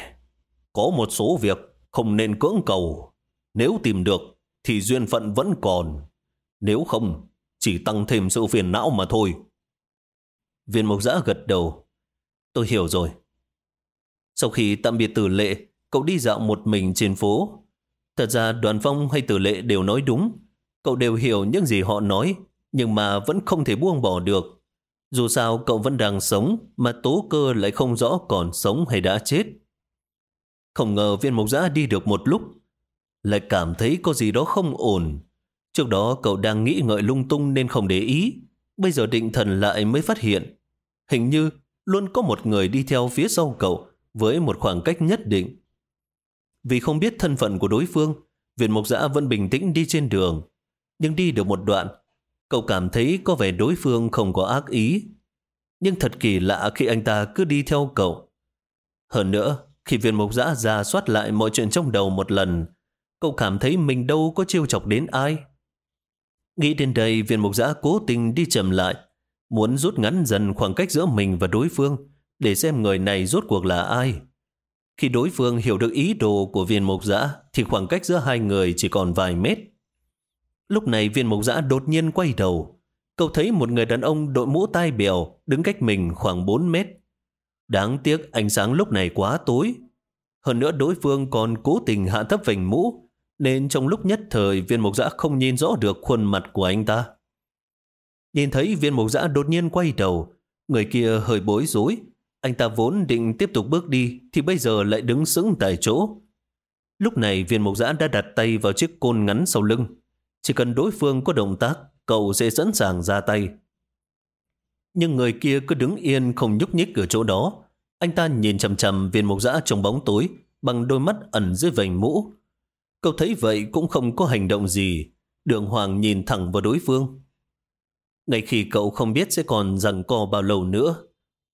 có một số việc không nên cưỡng cầu. Nếu tìm được thì duyên phận vẫn còn. Nếu không, chỉ tăng thêm sự phiền não mà thôi. Viên mộc giã gật đầu. Tôi hiểu rồi. Sau khi tạm biệt tử lệ, cậu đi dạo một mình trên phố. Thật ra đoàn phong hay tử lệ đều nói đúng. Cậu đều hiểu những gì họ nói, nhưng mà vẫn không thể buông bỏ được. Dù sao cậu vẫn đang sống, mà tố cơ lại không rõ còn sống hay đã chết. Không ngờ viên mộc giã đi được một lúc, lại cảm thấy có gì đó không ổn. Trước đó cậu đang nghĩ ngợi lung tung nên không để ý. Bây giờ định thần lại mới phát hiện. Hình như luôn có một người đi theo phía sau cậu với một khoảng cách nhất định. Vì không biết thân phận của đối phương, viện mộc giã vẫn bình tĩnh đi trên đường. Nhưng đi được một đoạn, cậu cảm thấy có vẻ đối phương không có ác ý. Nhưng thật kỳ lạ khi anh ta cứ đi theo cậu. Hơn nữa, khi viên mộc giã ra soát lại mọi chuyện trong đầu một lần, cậu cảm thấy mình đâu có chiêu chọc đến ai. Nghĩ đến đây, viên mục giã cố tình đi chậm lại, muốn rút ngắn dần khoảng cách giữa mình và đối phương, để xem người này rốt cuộc là ai. Khi đối phương hiểu được ý đồ của viên mục giã, thì khoảng cách giữa hai người chỉ còn vài mét. Lúc này viên mục giã đột nhiên quay đầu. Cậu thấy một người đàn ông đội mũ tai bèo đứng cách mình khoảng 4 mét. Đáng tiếc ánh sáng lúc này quá tối. Hơn nữa đối phương còn cố tình hạ thấp vành mũ, nên trong lúc nhất thời viên mục giã không nhìn rõ được khuôn mặt của anh ta. Nhìn thấy viên mục giã đột nhiên quay đầu, người kia hơi bối rối. Anh ta vốn định tiếp tục bước đi thì bây giờ lại đứng sững tại chỗ. Lúc này viên mục giã đã đặt tay vào chiếc côn ngắn sau lưng. Chỉ cần đối phương có động tác, cậu sẽ sẵn sàng ra tay. Nhưng người kia cứ đứng yên không nhúc nhích ở chỗ đó. Anh ta nhìn chầm chầm viên mục giã trong bóng tối bằng đôi mắt ẩn dưới vành mũ. Cậu thấy vậy cũng không có hành động gì. Đường Hoàng nhìn thẳng vào đối phương. Ngay khi cậu không biết sẽ còn rằng co bao lâu nữa,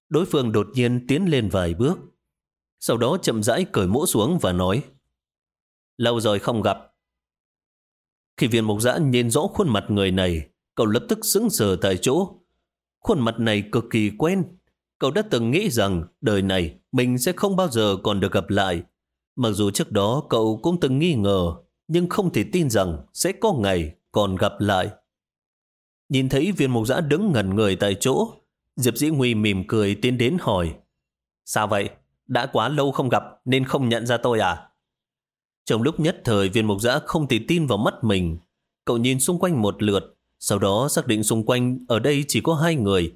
đối phương đột nhiên tiến lên vài bước. Sau đó chậm rãi cởi mũ xuống và nói Lâu rồi không gặp. Khi viên mục giã nhìn rõ khuôn mặt người này, cậu lập tức sững sờ tại chỗ. Khuôn mặt này cực kỳ quen. Cậu đã từng nghĩ rằng đời này mình sẽ không bao giờ còn được gặp lại. Mặc dù trước đó cậu cũng từng nghi ngờ, nhưng không thể tin rằng sẽ có ngày còn gặp lại. Nhìn thấy viên mục giã đứng ngẩn người tại chỗ, Diệp Dĩ Nguy mỉm cười tiến đến hỏi. Sao vậy? Đã quá lâu không gặp nên không nhận ra tôi à? Trong lúc nhất thời viên mục giã không thể tin vào mắt mình. Cậu nhìn xung quanh một lượt, sau đó xác định xung quanh ở đây chỉ có hai người.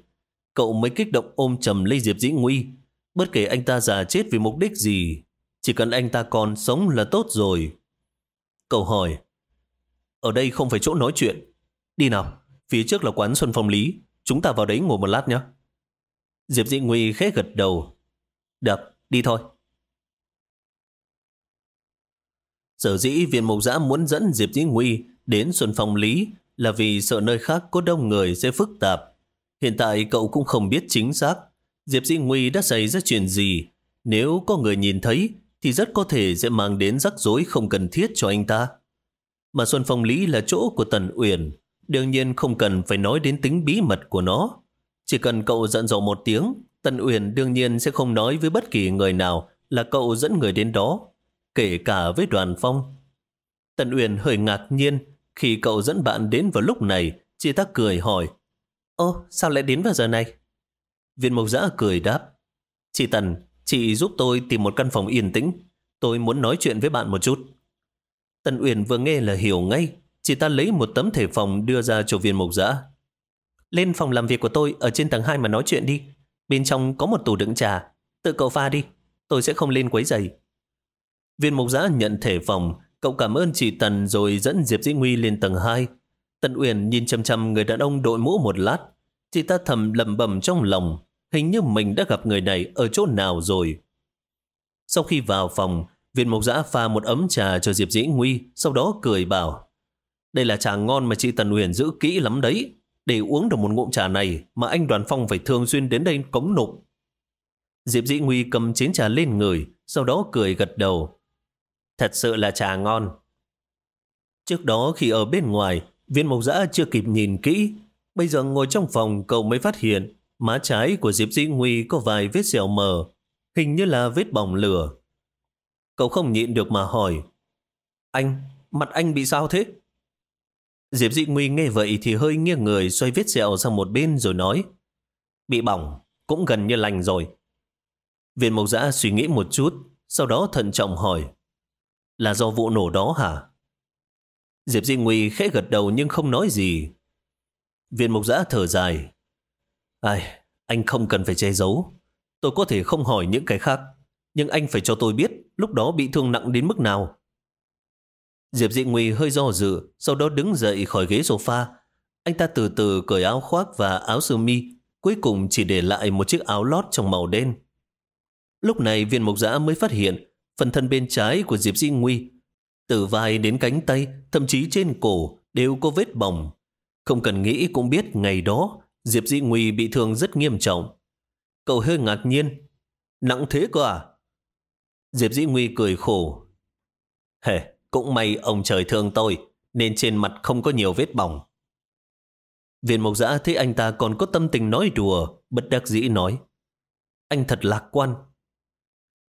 Cậu mới kích động ôm chầm lấy Diệp Dĩ Nguy. Bất kể anh ta già chết vì mục đích gì, chỉ cần anh ta còn sống là tốt rồi. Cậu hỏi, ở đây không phải chỗ nói chuyện. Đi nào, phía trước là quán Xuân Phong Lý, chúng ta vào đấy ngồi một lát nhé. Diệp Dĩ Nguy khẽ gật đầu. Được, đi thôi. Sở dĩ viên mục giã muốn dẫn Diệp Dĩ Nguy đến Xuân Phong Lý là vì sợ nơi khác có đông người sẽ phức tạp. Hiện tại cậu cũng không biết chính xác Diệp Dĩ Nguy đã xảy ra chuyện gì. Nếu có người nhìn thấy thì rất có thể sẽ mang đến rắc rối không cần thiết cho anh ta. Mà Xuân Phong Lý là chỗ của Tần Uyển, đương nhiên không cần phải nói đến tính bí mật của nó. Chỉ cần cậu giận dò một tiếng, Tần Uyển đương nhiên sẽ không nói với bất kỳ người nào là cậu dẫn người đến đó, kể cả với đoàn phong. Tần Uyển hơi ngạc nhiên khi cậu dẫn bạn đến vào lúc này, chị ta cười hỏi, Ô, sao lại đến vào giờ này? Viên mộc giã cười đáp, Chị Tần, chị giúp tôi tìm một căn phòng yên tĩnh. Tôi muốn nói chuyện với bạn một chút. Tần Uyển vừa nghe là hiểu ngay. Chị ta lấy một tấm thể phòng đưa ra cho viên mộc giã. Lên phòng làm việc của tôi, ở trên tầng 2 mà nói chuyện đi. Bên trong có một tủ đựng trà. Tự cậu pha đi. Tôi sẽ không lên quấy giày. Viên mộc giã nhận thể phòng. Cậu cảm ơn chị Tần rồi dẫn Diệp Dĩ Nguy lên tầng 2. Tần Uyển nhìn chăm chăm người đàn ông đội mũ một lát. Chị ta thầm lầm bầm trong lòng. Hình như mình đã gặp người này ở chỗ nào rồi. Sau khi vào phòng, viên mộc giã pha một ấm trà cho Diệp Dĩ Nguy, sau đó cười bảo Đây là trà ngon mà chị Tần Huyền giữ kỹ lắm đấy. Để uống được một ngụm trà này mà anh Đoàn Phong phải thường xuyên đến đây cống nục. Diệp Dĩ Nguy cầm chén trà lên người, sau đó cười gật đầu. Thật sự là trà ngon. Trước đó khi ở bên ngoài, viên mộc giã chưa kịp nhìn kỹ. Bây giờ ngồi trong phòng cậu mới phát hiện Má trái của Diệp Dĩ Nguy có vài vết sẹo mờ, hình như là vết bỏng lửa. Cậu không nhịn được mà hỏi, Anh, mặt anh bị sao thế? Diệp Dĩ Nguy nghe vậy thì hơi nghiêng người xoay vết sẹo sang một bên rồi nói, Bị bỏng, cũng gần như lành rồi. Viên mộc giã suy nghĩ một chút, sau đó thận trọng hỏi, Là do vụ nổ đó hả? Diệp Di Nguy khẽ gật đầu nhưng không nói gì. Viên mộc giã thở dài, Ai, anh không cần phải che giấu. Tôi có thể không hỏi những cái khác, nhưng anh phải cho tôi biết lúc đó bị thương nặng đến mức nào. Diệp Dị Nguy hơi do dự, sau đó đứng dậy khỏi ghế sofa. Anh ta từ từ cởi áo khoác và áo sơ mi, cuối cùng chỉ để lại một chiếc áo lót trong màu đen. Lúc này viên mộc giã mới phát hiện phần thân bên trái của Diệp Dị Nguy, từ vai đến cánh tay, thậm chí trên cổ đều có vết bỏng. Không cần nghĩ cũng biết ngày đó Diệp Dĩ Nguy bị thương rất nghiêm trọng. Cậu hơi ngạc nhiên. Nặng thế cơ à? Diệp Dĩ Nguy cười khổ. Hề, cũng may ông trời thương tôi, nên trên mặt không có nhiều vết bỏng. Viên mộc giã thấy anh ta còn có tâm tình nói đùa, bất đắc dĩ nói. Anh thật lạc quan.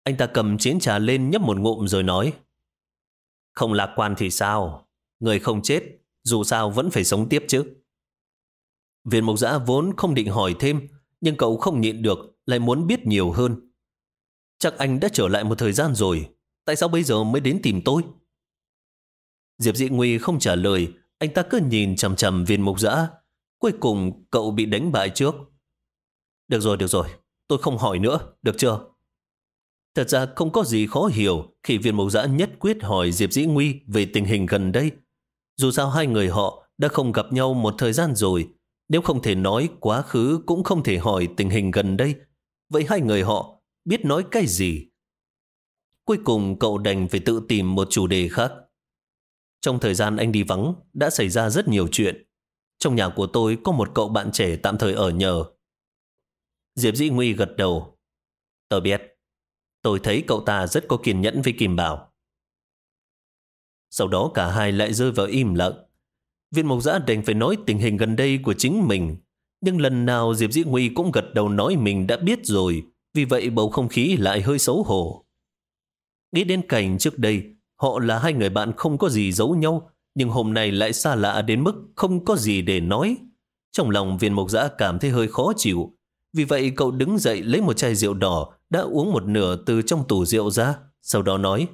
Anh ta cầm chén trà lên nhấp một ngụm rồi nói. Không lạc quan thì sao? Người không chết, dù sao vẫn phải sống tiếp chứ. Viên mộc giã vốn không định hỏi thêm, nhưng cậu không nhịn được, lại muốn biết nhiều hơn. Chắc anh đã trở lại một thời gian rồi, tại sao bây giờ mới đến tìm tôi? Diệp Dị Nguy không trả lời, anh ta cứ nhìn chầm chầm viên Mộc giã. Cuối cùng cậu bị đánh bại trước. Được rồi, được rồi, tôi không hỏi nữa, được chưa? Thật ra không có gì khó hiểu khi viên Mộc giã nhất quyết hỏi Diệp Dĩ Nguy về tình hình gần đây. Dù sao hai người họ đã không gặp nhau một thời gian rồi, nếu không thể nói quá khứ cũng không thể hỏi tình hình gần đây. Vậy hai người họ biết nói cái gì? Cuối cùng cậu đành phải tự tìm một chủ đề khác. Trong thời gian anh đi vắng, đã xảy ra rất nhiều chuyện. Trong nhà của tôi có một cậu bạn trẻ tạm thời ở nhờ. Diệp Dĩ Nguy gật đầu. Tôi biết. Tôi thấy cậu ta rất có kiên nhẫn với Kim Bảo. Sau đó cả hai lại rơi vào im lặng. Viên mộc giã đành phải nói tình hình gần đây của chính mình. Nhưng lần nào Diệp Dĩ Nguy cũng gật đầu nói mình đã biết rồi. Vì vậy bầu không khí lại hơi xấu hổ. Nghĩ đến cảnh trước đây, họ là hai người bạn không có gì giấu nhau, nhưng hôm nay lại xa lạ đến mức không có gì để nói. Trong lòng viên mộc giã cảm thấy hơi khó chịu. Vì vậy cậu đứng dậy lấy một chai rượu đỏ đã uống một nửa từ trong tủ rượu ra, sau đó nói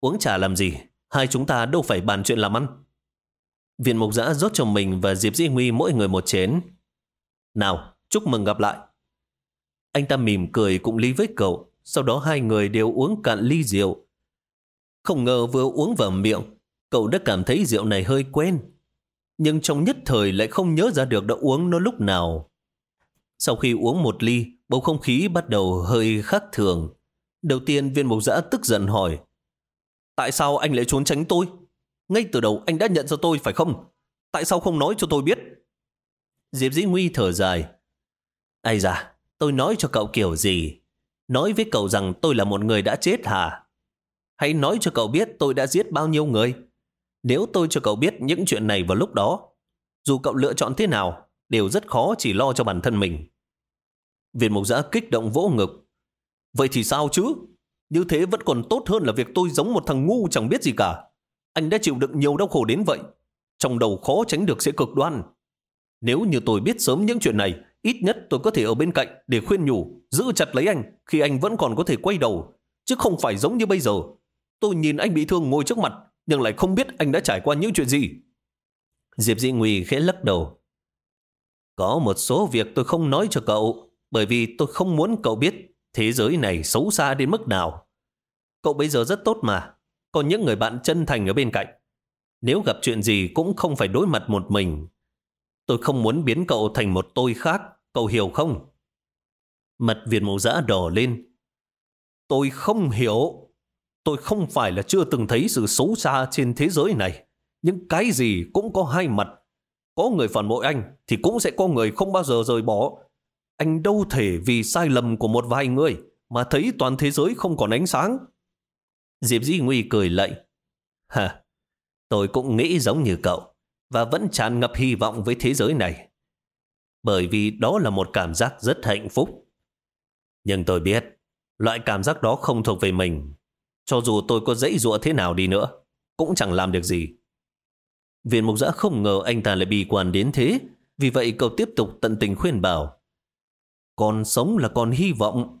Uống trà làm gì? Hai chúng ta đâu phải bàn chuyện làm ăn. Viện mục giã rót cho mình và Diệp Di Huy mỗi người một chén. Nào, chúc mừng gặp lại. Anh ta mỉm cười cũng ly với cậu, sau đó hai người đều uống cạn ly rượu. Không ngờ vừa uống vào miệng, cậu đã cảm thấy rượu này hơi quen. Nhưng trong nhất thời lại không nhớ ra được đã uống nó lúc nào. Sau khi uống một ly, bầu không khí bắt đầu hơi khác thường. Đầu tiên viên mục giã tức giận hỏi Tại sao anh lại trốn tránh tôi? Ngay từ đầu anh đã nhận ra tôi phải không? Tại sao không nói cho tôi biết? Diệp Dĩ Nguy thở dài. Ây da, tôi nói cho cậu kiểu gì? Nói với cậu rằng tôi là một người đã chết hả? Hãy nói cho cậu biết tôi đã giết bao nhiêu người? Nếu tôi cho cậu biết những chuyện này vào lúc đó, dù cậu lựa chọn thế nào, đều rất khó chỉ lo cho bản thân mình. Viên mục giã kích động vỗ ngực. Vậy thì sao chứ? Như thế vẫn còn tốt hơn là việc tôi giống một thằng ngu chẳng biết gì cả. Anh đã chịu đựng nhiều đau khổ đến vậy. Trong đầu khó tránh được sẽ cực đoan. Nếu như tôi biết sớm những chuyện này, ít nhất tôi có thể ở bên cạnh để khuyên nhủ, giữ chặt lấy anh khi anh vẫn còn có thể quay đầu. Chứ không phải giống như bây giờ. Tôi nhìn anh bị thương ngồi trước mặt, nhưng lại không biết anh đã trải qua những chuyện gì. Diệp Dị Nguy khẽ lắc đầu. Có một số việc tôi không nói cho cậu, bởi vì tôi không muốn cậu biết thế giới này xấu xa đến mức nào. Cậu bây giờ rất tốt mà, có những người bạn chân thành ở bên cạnh. Nếu gặp chuyện gì cũng không phải đối mặt một mình. Tôi không muốn biến cậu thành một tôi khác, cậu hiểu không? Mặt Việt mẫu giã đỏ lên. Tôi không hiểu. Tôi không phải là chưa từng thấy sự xấu xa trên thế giới này. Nhưng cái gì cũng có hai mặt. Có người phản bội anh thì cũng sẽ có người không bao giờ rời bỏ. Anh đâu thể vì sai lầm của một vài người mà thấy toàn thế giới không còn ánh sáng. Diệp Di Nguy cười lạnh, Hả, tôi cũng nghĩ giống như cậu và vẫn tràn ngập hy vọng với thế giới này. Bởi vì đó là một cảm giác rất hạnh phúc. Nhưng tôi biết, loại cảm giác đó không thuộc về mình. Cho dù tôi có dãy dụa thế nào đi nữa, cũng chẳng làm được gì. Viện mục giã không ngờ anh ta lại bi quan đến thế, vì vậy cậu tiếp tục tận tình khuyên bảo. Còn sống là còn hy vọng.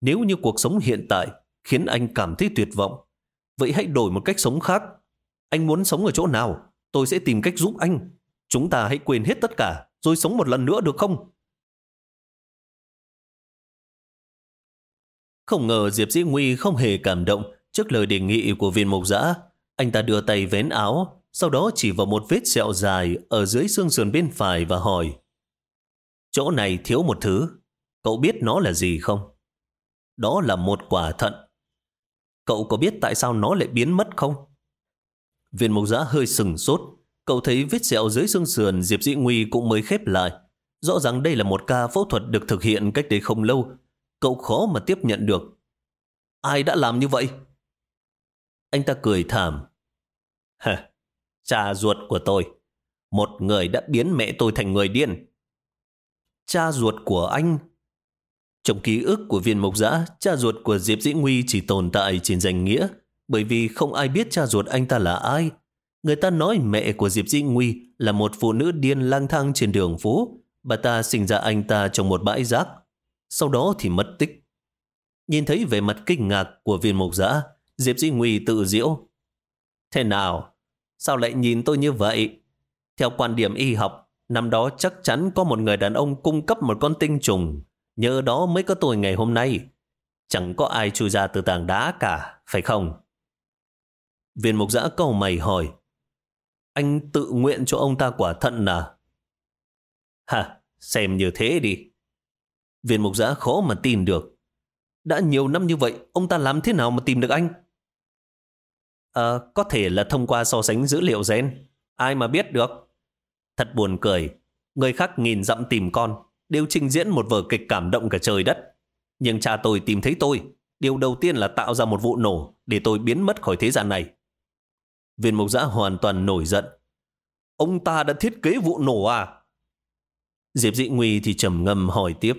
Nếu như cuộc sống hiện tại khiến anh cảm thấy tuyệt vọng, vậy hãy đổi một cách sống khác. Anh muốn sống ở chỗ nào? Tôi sẽ tìm cách giúp anh. Chúng ta hãy quên hết tất cả, rồi sống một lần nữa được không? Không ngờ Diệp Dĩ Nguy không hề cảm động trước lời đề nghị của viên mộc giã. Anh ta đưa tay vén áo, sau đó chỉ vào một vết sẹo dài ở dưới xương sườn bên phải và hỏi Chỗ này thiếu một thứ, cậu biết nó là gì không? Đó là một quả thận. Cậu có biết tại sao nó lại biến mất không? Viên mộc giã hơi sừng sốt. Cậu thấy vết sẹo dưới xương sườn Diệp Dĩ Nguy cũng mới khép lại. Rõ ràng đây là một ca phẫu thuật được thực hiện cách đây không lâu. Cậu khó mà tiếp nhận được. Ai đã làm như vậy? Anh ta cười thảm. Hả, cha ruột của tôi. Một người đã biến mẹ tôi thành người điên. Cha ruột của anh trong ký ức của viên mộc giã, cha ruột của Diệp Dĩ Nguy chỉ tồn tại trên danh nghĩa, bởi vì không ai biết cha ruột anh ta là ai. Người ta nói mẹ của Diệp Dĩ Nguy là một phụ nữ điên lang thang trên đường phố. Bà ta sinh ra anh ta trong một bãi rác. Sau đó thì mất tích. Nhìn thấy về mặt kinh ngạc của viên mộc giã, Diệp Dĩ Nguy tự diễu. Thế nào? Sao lại nhìn tôi như vậy? Theo quan điểm y học, năm đó chắc chắn có một người đàn ông cung cấp một con tinh trùng Nhờ đó mới có tôi ngày hôm nay. Chẳng có ai chui ra từ tảng đá cả, phải không? Viên mục giã câu mày hỏi. Anh tự nguyện cho ông ta quả thận à? Hả, xem như thế đi. Viên mục giã khó mà tin được. Đã nhiều năm như vậy, ông ta làm thế nào mà tìm được anh? À, có thể là thông qua so sánh dữ liệu gen. Ai mà biết được. Thật buồn cười. Người khác nghìn dặm tìm con, đều trình diễn một vở kịch cảm động cả trời đất. Nhưng cha tôi tìm thấy tôi. Điều đầu tiên là tạo ra một vụ nổ để tôi biến mất khỏi thế gian này. Viên mục giã hoàn toàn nổi giận. Ông ta đã thiết kế vụ nổ à? Diệp dị nguy thì trầm ngâm hỏi tiếp.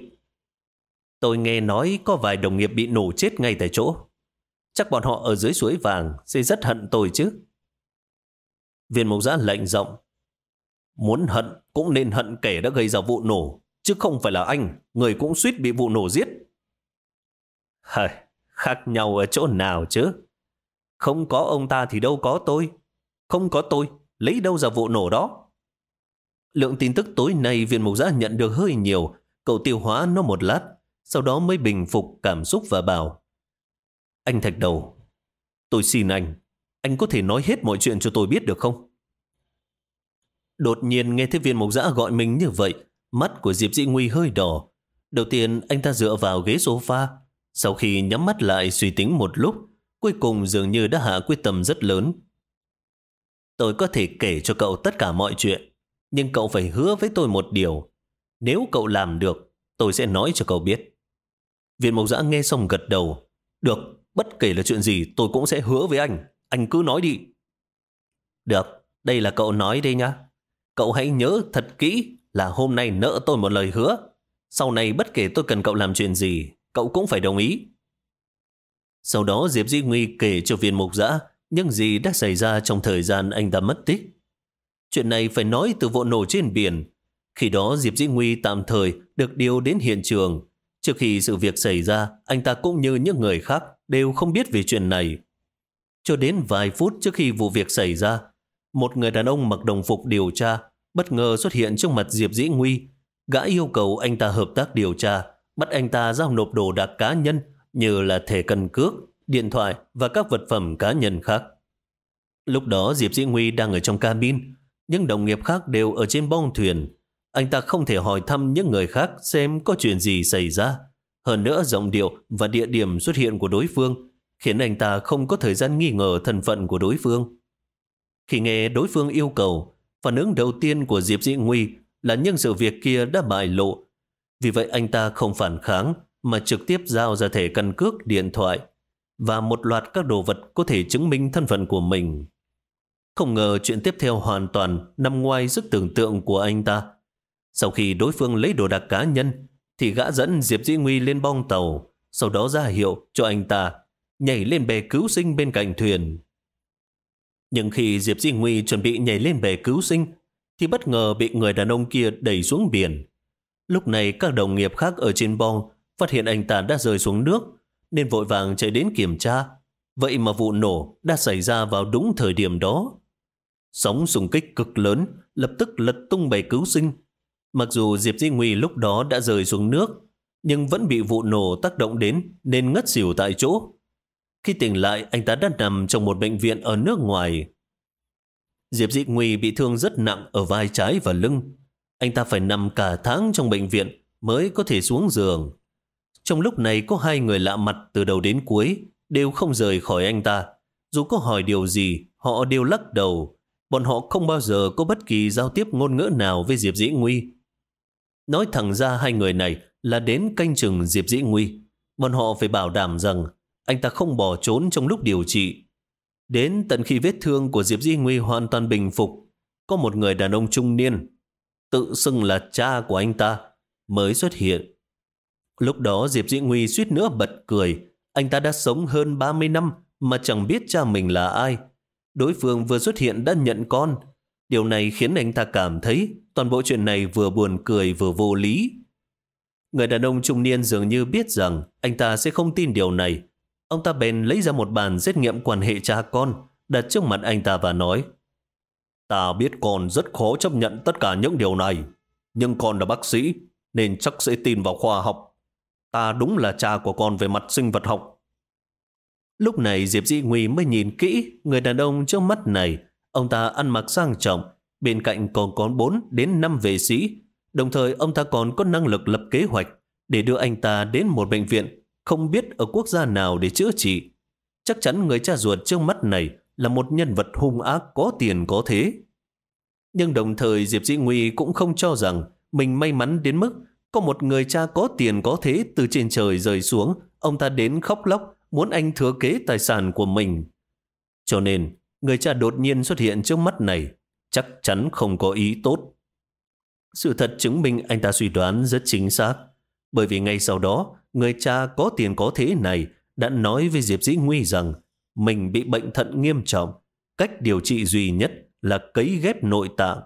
Tôi nghe nói có vài đồng nghiệp bị nổ chết ngay tại chỗ. Chắc bọn họ ở dưới suối vàng sẽ rất hận tôi chứ. Viên mục giã lạnh giọng. Muốn hận cũng nên hận kẻ đã gây ra vụ nổ, chứ không phải là anh, người cũng suýt bị vụ nổ giết. Hời, khác nhau ở chỗ nào chứ? Không có ông ta thì đâu có tôi. Không có tôi, lấy đâu ra vụ nổ đó? Lượng tin tức tối nay viên mục giã nhận được hơi nhiều, cậu tiêu hóa nó một lát, sau đó mới bình phục cảm xúc và bảo Anh Thạch Đầu, tôi xin anh, anh có thể nói hết mọi chuyện cho tôi biết được không? Đột nhiên nghe thấy viên mục giã gọi mình như vậy, mắt của Diệp Dĩ Nguy hơi đỏ. Đầu tiên anh ta dựa vào ghế sofa, sau khi nhắm mắt lại suy tính một lúc, cuối cùng dường như đã hạ quyết tâm rất lớn. Tôi có thể kể cho cậu tất cả mọi chuyện, nhưng cậu phải hứa với tôi một điều. Nếu cậu làm được, tôi sẽ nói cho cậu biết. Viện Mộc Giã nghe xong gật đầu. Được, bất kể là chuyện gì tôi cũng sẽ hứa với anh. Anh cứ nói đi. Được, đây là cậu nói đây nhá. Cậu hãy nhớ thật kỹ là hôm nay nợ tôi một lời hứa. Sau này bất kể tôi cần cậu làm chuyện gì, cậu cũng phải đồng ý. Sau đó Diệp Di Nguy kể cho viên mục giã những gì đã xảy ra trong thời gian anh ta mất tích. Chuyện này phải nói từ vụ nổ trên biển. Khi đó Diệp Di Nguy tạm thời được điều đến hiện trường. Trước khi sự việc xảy ra, anh ta cũng như những người khác đều không biết về chuyện này. Cho đến vài phút trước khi vụ việc xảy ra, một người đàn ông mặc đồng phục điều tra bất ngờ xuất hiện trước mặt Diệp Dĩ Nguy. Gã yêu cầu anh ta hợp tác điều tra, bắt anh ta giao nộp đồ đạc cá nhân như là thẻ căn cước, điện thoại và các vật phẩm cá nhân khác. Lúc đó Diệp Dĩ Nguy đang ở trong cabin, nhưng đồng nghiệp khác đều ở trên bong thuyền. Anh ta không thể hỏi thăm những người khác xem có chuyện gì xảy ra. Hơn nữa giọng điệu và địa điểm xuất hiện của đối phương khiến anh ta không có thời gian nghi ngờ thân phận của đối phương. Khi nghe đối phương yêu cầu, phản ứng đầu tiên của Diệp Dĩ Nguy là những sự việc kia đã bại lộ. Vì vậy anh ta không phản kháng mà trực tiếp giao ra thẻ căn cước, điện thoại và một loạt các đồ vật có thể chứng minh thân phận của mình. Không ngờ chuyện tiếp theo hoàn toàn nằm ngoài sức tưởng tượng của anh ta. Sau khi đối phương lấy đồ đạc cá nhân, thì gã dẫn Diệp Dĩ Nguy lên bong tàu, sau đó ra hiệu cho anh ta nhảy lên bè cứu sinh bên cạnh thuyền. Nhưng khi Diệp Di Nguy chuẩn bị nhảy lên bè cứu sinh, thì bất ngờ bị người đàn ông kia đẩy xuống biển. Lúc này các đồng nghiệp khác ở trên bong phát hiện anh ta đã rơi xuống nước, nên vội vàng chạy đến kiểm tra. Vậy mà vụ nổ đã xảy ra vào đúng thời điểm đó. Sóng xung kích cực lớn, lập tức lật tung bè cứu sinh. Mặc dù Diệp Di Nguy lúc đó đã rơi xuống nước, nhưng vẫn bị vụ nổ tác động đến nên ngất xỉu tại chỗ. Khi tỉnh lại, anh ta đã nằm trong một bệnh viện ở nước ngoài. Diệp Dị Nguy bị thương rất nặng ở vai trái và lưng. Anh ta phải nằm cả tháng trong bệnh viện mới có thể xuống giường. Trong lúc này có hai người lạ mặt từ đầu đến cuối đều không rời khỏi anh ta. Dù có hỏi điều gì, họ đều lắc đầu. Bọn họ không bao giờ có bất kỳ giao tiếp ngôn ngữ nào với Diệp Dĩ Nguy. Nói thẳng ra hai người này là đến canh chừng Diệp Dĩ Nguy. Bọn họ phải bảo đảm rằng anh ta không bỏ trốn trong lúc điều trị. Đến tận khi vết thương của Diệp Di Nguy hoàn toàn bình phục, có một người đàn ông trung niên, tự xưng là cha của anh ta, mới xuất hiện. Lúc đó Diệp Di Nguy suýt nữa bật cười, anh ta đã sống hơn 30 năm mà chẳng biết cha mình là ai. Đối phương vừa xuất hiện đã nhận con. Điều này khiến anh ta cảm thấy toàn bộ chuyện này vừa buồn cười vừa vô lý. Người đàn ông trung niên dường như biết rằng anh ta sẽ không tin điều này, Ông ta bèn lấy ra một bàn xét nghiệm quan hệ cha con, đặt trước mặt anh ta và nói Ta biết con rất khó chấp nhận tất cả những điều này, nhưng con là bác sĩ, nên chắc sẽ tin vào khoa học. Ta đúng là cha của con về mặt sinh vật học. Lúc này Diệp Di Nguy mới nhìn kỹ người đàn ông trước mắt này. Ông ta ăn mặc sang trọng, bên cạnh còn có 4 đến 5 vệ sĩ. Đồng thời ông ta còn có năng lực lập kế hoạch để đưa anh ta đến một bệnh viện không biết ở quốc gia nào để chữa trị. Chắc chắn người cha ruột trước mắt này là một nhân vật hung ác có tiền có thế. Nhưng đồng thời Diệp Dĩ Nguy cũng không cho rằng mình may mắn đến mức có một người cha có tiền có thế từ trên trời rơi xuống, ông ta đến khóc lóc muốn anh thừa kế tài sản của mình. Cho nên, người cha đột nhiên xuất hiện trước mắt này chắc chắn không có ý tốt. Sự thật chứng minh anh ta suy đoán rất chính xác, bởi vì ngay sau đó, người cha có tiền có thế này đã nói với Diệp Dĩ Nguy rằng mình bị bệnh thận nghiêm trọng, cách điều trị duy nhất là cấy ghép nội tạng.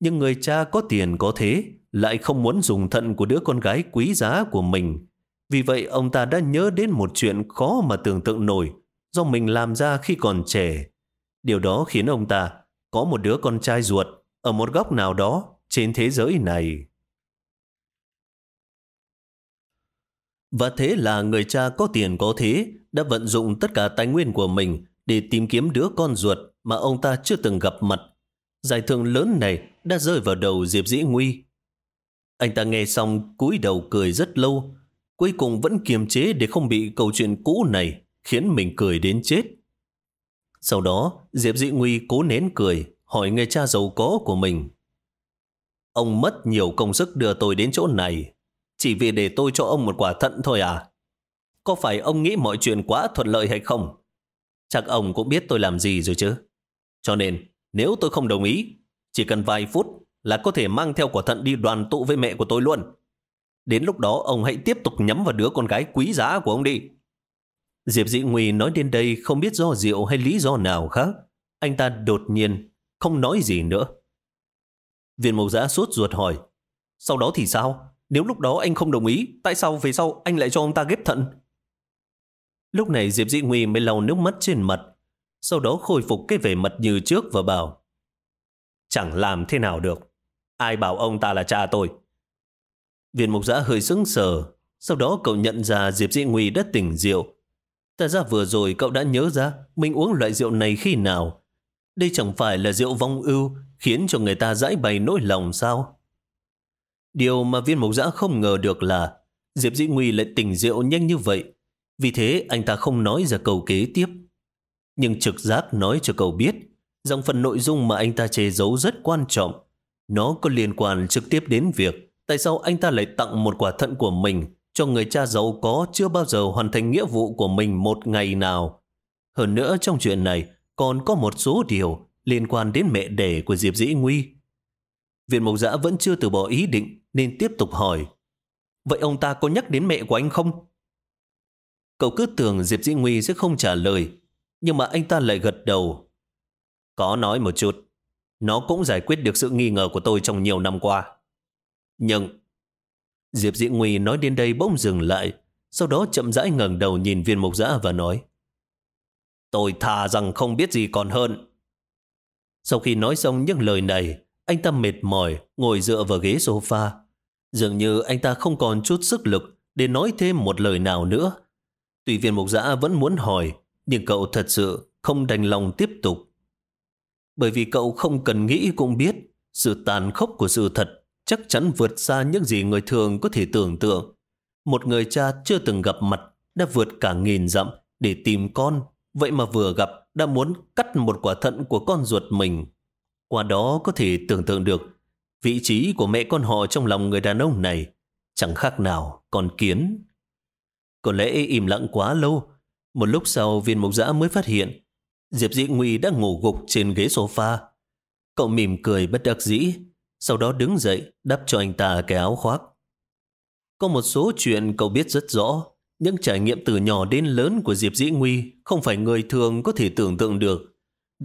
Nhưng người cha có tiền có thế lại không muốn dùng thận của đứa con gái quý giá của mình. Vì vậy ông ta đã nhớ đến một chuyện khó mà tưởng tượng nổi do mình làm ra khi còn trẻ. Điều đó khiến ông ta có một đứa con trai ruột ở một góc nào đó trên thế giới này. Và thế là người cha có tiền có thế đã vận dụng tất cả tài nguyên của mình để tìm kiếm đứa con ruột mà ông ta chưa từng gặp mặt. Giải thưởng lớn này đã rơi vào đầu Diệp Dĩ Nguy. Anh ta nghe xong cúi đầu cười rất lâu, cuối cùng vẫn kiềm chế để không bị câu chuyện cũ này khiến mình cười đến chết. Sau đó, Diệp Dĩ Nguy cố nén cười, hỏi người cha giàu có của mình. Ông mất nhiều công sức đưa tôi đến chỗ này, chỉ vì để tôi cho ông một quả thận thôi à? Có phải ông nghĩ mọi chuyện quá thuận lợi hay không? Chắc ông cũng biết tôi làm gì rồi chứ. Cho nên, nếu tôi không đồng ý, chỉ cần vài phút là có thể mang theo quả thận đi đoàn tụ với mẹ của tôi luôn. Đến lúc đó ông hãy tiếp tục nhắm vào đứa con gái quý giá của ông đi. Diệp Dĩ Nguy nói đến đây không biết do rượu hay lý do nào khác. Anh ta đột nhiên không nói gì nữa. Viên mộc giã suốt ruột hỏi, sau đó thì sao? Nếu lúc đó anh không đồng ý, tại sao về sau anh lại cho ông ta ghép thận? Lúc này Diệp Dĩ Nguy mới lau nước mắt trên mặt, sau đó khôi phục cái vẻ mặt như trước và bảo Chẳng làm thế nào được. Ai bảo ông ta là cha tôi? Viên mục giã hơi sững sờ, sau đó cậu nhận ra Diệp Dĩ Nguy đã tỉnh rượu. Ta ra vừa rồi cậu đã nhớ ra mình uống loại rượu này khi nào. Đây chẳng phải là rượu vong ưu khiến cho người ta giải bày nỗi lòng sao? Điều mà viên Mộc giã không ngờ được là Diệp Dĩ Nguy lại tỉnh rượu nhanh như vậy. Vì thế, anh ta không nói ra câu kế tiếp. Nhưng trực giác nói cho cậu biết rằng phần nội dung mà anh ta che giấu rất quan trọng. Nó có liên quan trực tiếp đến việc tại sao anh ta lại tặng một quả thận của mình cho người cha giàu có chưa bao giờ hoàn thành nghĩa vụ của mình một ngày nào. Hơn nữa, trong chuyện này còn có một số điều liên quan đến mẹ đẻ của Diệp Dĩ Nguy. Viện Mộc Giã vẫn chưa từ bỏ ý định nên tiếp tục hỏi Vậy ông ta có nhắc đến mẹ của anh không? Cậu cứ tưởng Diệp Dĩ Nguy sẽ không trả lời nhưng mà anh ta lại gật đầu. Có nói một chút nó cũng giải quyết được sự nghi ngờ của tôi trong nhiều năm qua. Nhưng Diệp Dĩ Nguy nói đến đây bỗng dừng lại sau đó chậm rãi ngẩng đầu nhìn viên mộc giã và nói Tôi thà rằng không biết gì còn hơn. Sau khi nói xong những lời này, anh ta mệt mỏi, ngồi dựa vào ghế sofa. Dường như anh ta không còn chút sức lực để nói thêm một lời nào nữa. Tùy viên mục giã vẫn muốn hỏi, nhưng cậu thật sự không đành lòng tiếp tục. Bởi vì cậu không cần nghĩ cũng biết, sự tàn khốc của sự thật chắc chắn vượt xa những gì người thường có thể tưởng tượng. Một người cha chưa từng gặp mặt đã vượt cả nghìn dặm để tìm con Vậy mà vừa gặp đã muốn cắt một quả thận của con ruột mình. Qua đó có thể tưởng tượng được vị trí của mẹ con họ trong lòng người đàn ông này chẳng khác nào con kiến. Có lẽ im lặng quá lâu, một lúc sau viên mục giã mới phát hiện Diệp Dĩ Nguy đã ngủ gục trên ghế sofa. Cậu mỉm cười bất đắc dĩ, sau đó đứng dậy đắp cho anh ta cái áo khoác. Có một số chuyện cậu biết rất rõ, những trải nghiệm từ nhỏ đến lớn của Diệp Dĩ Nguy không phải người thường có thể tưởng tượng được.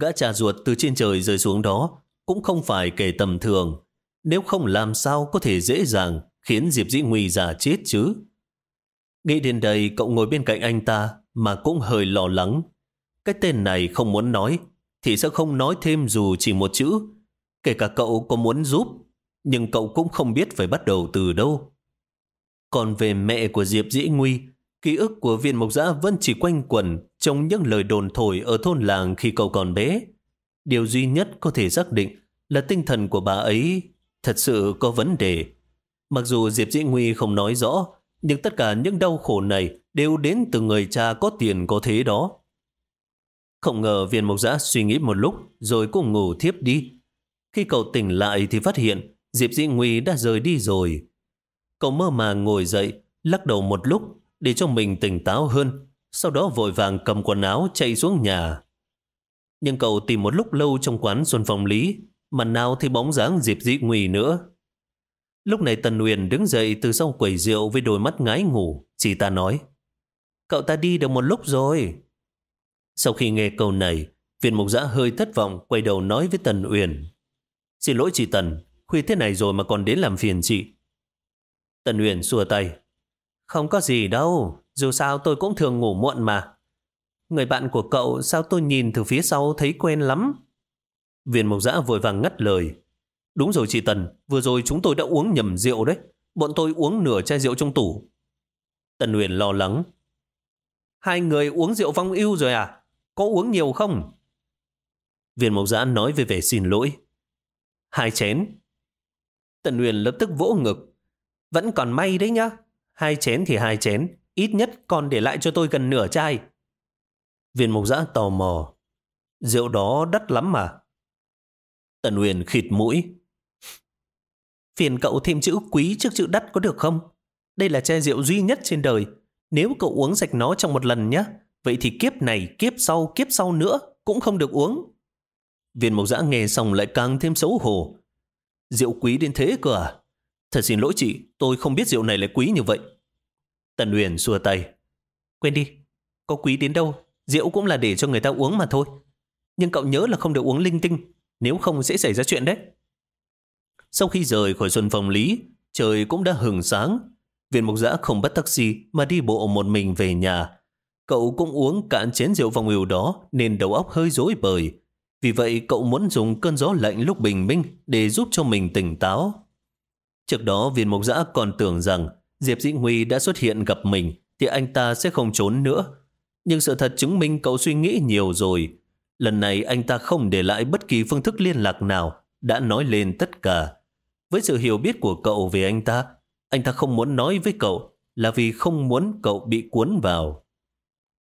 Gã trà ruột từ trên trời rơi xuống đó, cũng không phải kẻ tầm thường. Nếu không làm sao có thể dễ dàng khiến Diệp Dĩ Nguy già chết chứ. Nghĩ đến đây, cậu ngồi bên cạnh anh ta mà cũng hơi lo lắng. Cái tên này không muốn nói, thì sẽ không nói thêm dù chỉ một chữ. Kể cả cậu có muốn giúp, nhưng cậu cũng không biết phải bắt đầu từ đâu. Còn về mẹ của Diệp Dĩ Nguy Ký ức của viên mộc giã vẫn chỉ quanh quẩn trong những lời đồn thổi ở thôn làng khi cậu còn bé. Điều duy nhất có thể xác định là tinh thần của bà ấy thật sự có vấn đề. Mặc dù Diệp Dĩ Nguy không nói rõ, nhưng tất cả những đau khổ này đều đến từ người cha có tiền có thế đó. Không ngờ viên mộc giã suy nghĩ một lúc rồi cũng ngủ thiếp đi. Khi cậu tỉnh lại thì phát hiện Diệp Dĩ Nguy đã rời đi rồi. Cậu mơ màng ngồi dậy, lắc đầu một lúc để cho mình tỉnh táo hơn, sau đó vội vàng cầm quần áo chạy xuống nhà. Nhưng cậu tìm một lúc lâu trong quán Xuân Phong Lý, mà nào thì bóng dáng Diệp Dĩ Nguy nữa. Lúc này Tần Huyền đứng dậy từ sau quầy rượu với đôi mắt ngái ngủ, chỉ ta nói, cậu ta đi được một lúc rồi. Sau khi nghe câu này, viên mục giã hơi thất vọng quay đầu nói với Tần Uyển. Xin lỗi chị Tần, khuya thế này rồi mà còn đến làm phiền chị. Tần Uyển xua tay. Không có gì đâu, dù sao tôi cũng thường ngủ muộn mà. Người bạn của cậu sao tôi nhìn từ phía sau thấy quen lắm. Viên mộc giã vội vàng ngắt lời. Đúng rồi chị Tần, vừa rồi chúng tôi đã uống nhầm rượu đấy. Bọn tôi uống nửa chai rượu trong tủ. Tần Huyền lo lắng. Hai người uống rượu vong ưu rồi à? Có uống nhiều không? Viên mộc giã nói về vẻ xin lỗi. Hai chén. Tần Huyền lập tức vỗ ngực. Vẫn còn may đấy nhá. Hai chén thì hai chén. Ít nhất còn để lại cho tôi gần nửa chai. Viên mộc giã tò mò. Rượu đó đắt lắm mà. Tần Huyền khịt mũi. Phiền cậu thêm chữ quý trước chữ đắt có được không? Đây là chai rượu duy nhất trên đời. Nếu cậu uống sạch nó trong một lần nhé, vậy thì kiếp này, kiếp sau, kiếp sau nữa cũng không được uống. Viên mộc giã nghe xong lại càng thêm xấu hổ. Rượu quý đến thế cơ à? Thật xin lỗi chị, tôi không biết rượu này lại quý như vậy. Tần Uyển xua tay. Quên đi, có quý đến đâu, rượu cũng là để cho người ta uống mà thôi. Nhưng cậu nhớ là không được uống linh tinh, nếu không sẽ xảy ra chuyện đấy. Sau khi rời khỏi xuân phòng lý, trời cũng đã hừng sáng. Viện mục giã không bắt taxi mà đi bộ một mình về nhà. Cậu cũng uống cạn chén rượu vòng yêu đó nên đầu óc hơi rối bời. Vì vậy cậu muốn dùng cơn gió lạnh lúc bình minh để giúp cho mình tỉnh táo. Trước đó viên Mộc giã còn tưởng rằng Diệp Dĩ Huy đã xuất hiện gặp mình thì anh ta sẽ không trốn nữa. Nhưng sự thật chứng minh cậu suy nghĩ nhiều rồi. Lần này anh ta không để lại bất kỳ phương thức liên lạc nào, đã nói lên tất cả. Với sự hiểu biết của cậu về anh ta, anh ta không muốn nói với cậu là vì không muốn cậu bị cuốn vào.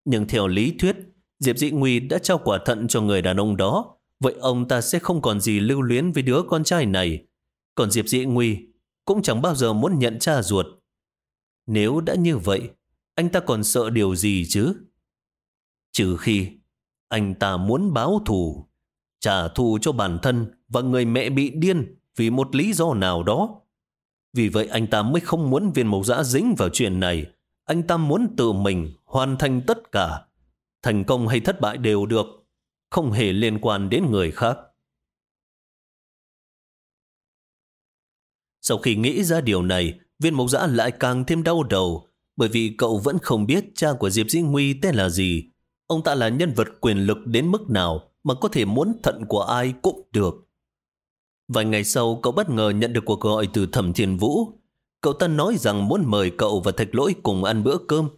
Nhưng theo lý thuyết, Diệp Dĩ Nguy đã trao quả thận cho người đàn ông đó, vậy ông ta sẽ không còn gì lưu luyến với đứa con trai này. Còn Diệp Dĩ Nguy cũng chẳng bao giờ muốn nhận cha ruột. Nếu đã như vậy, anh ta còn sợ điều gì chứ? Trừ khi anh ta muốn báo thù, trả thù cho bản thân và người mẹ bị điên vì một lý do nào đó. Vì vậy anh ta mới không muốn viên mộc giã dính vào chuyện này. Anh ta muốn tự mình hoàn thành tất cả. Thành công hay thất bại đều được, không hề liên quan đến người khác. Sau khi nghĩ ra điều này, viên mộc giã lại càng thêm đau đầu, bởi vì cậu vẫn không biết cha của Diệp Dĩ Nguy tên là gì. Ông ta là nhân vật quyền lực đến mức nào mà có thể muốn thận của ai cũng được. Vài ngày sau, cậu bất ngờ nhận được cuộc gọi từ Thẩm Thiên Vũ. Cậu ta nói rằng muốn mời cậu và Thạch Lỗi cùng ăn bữa cơm.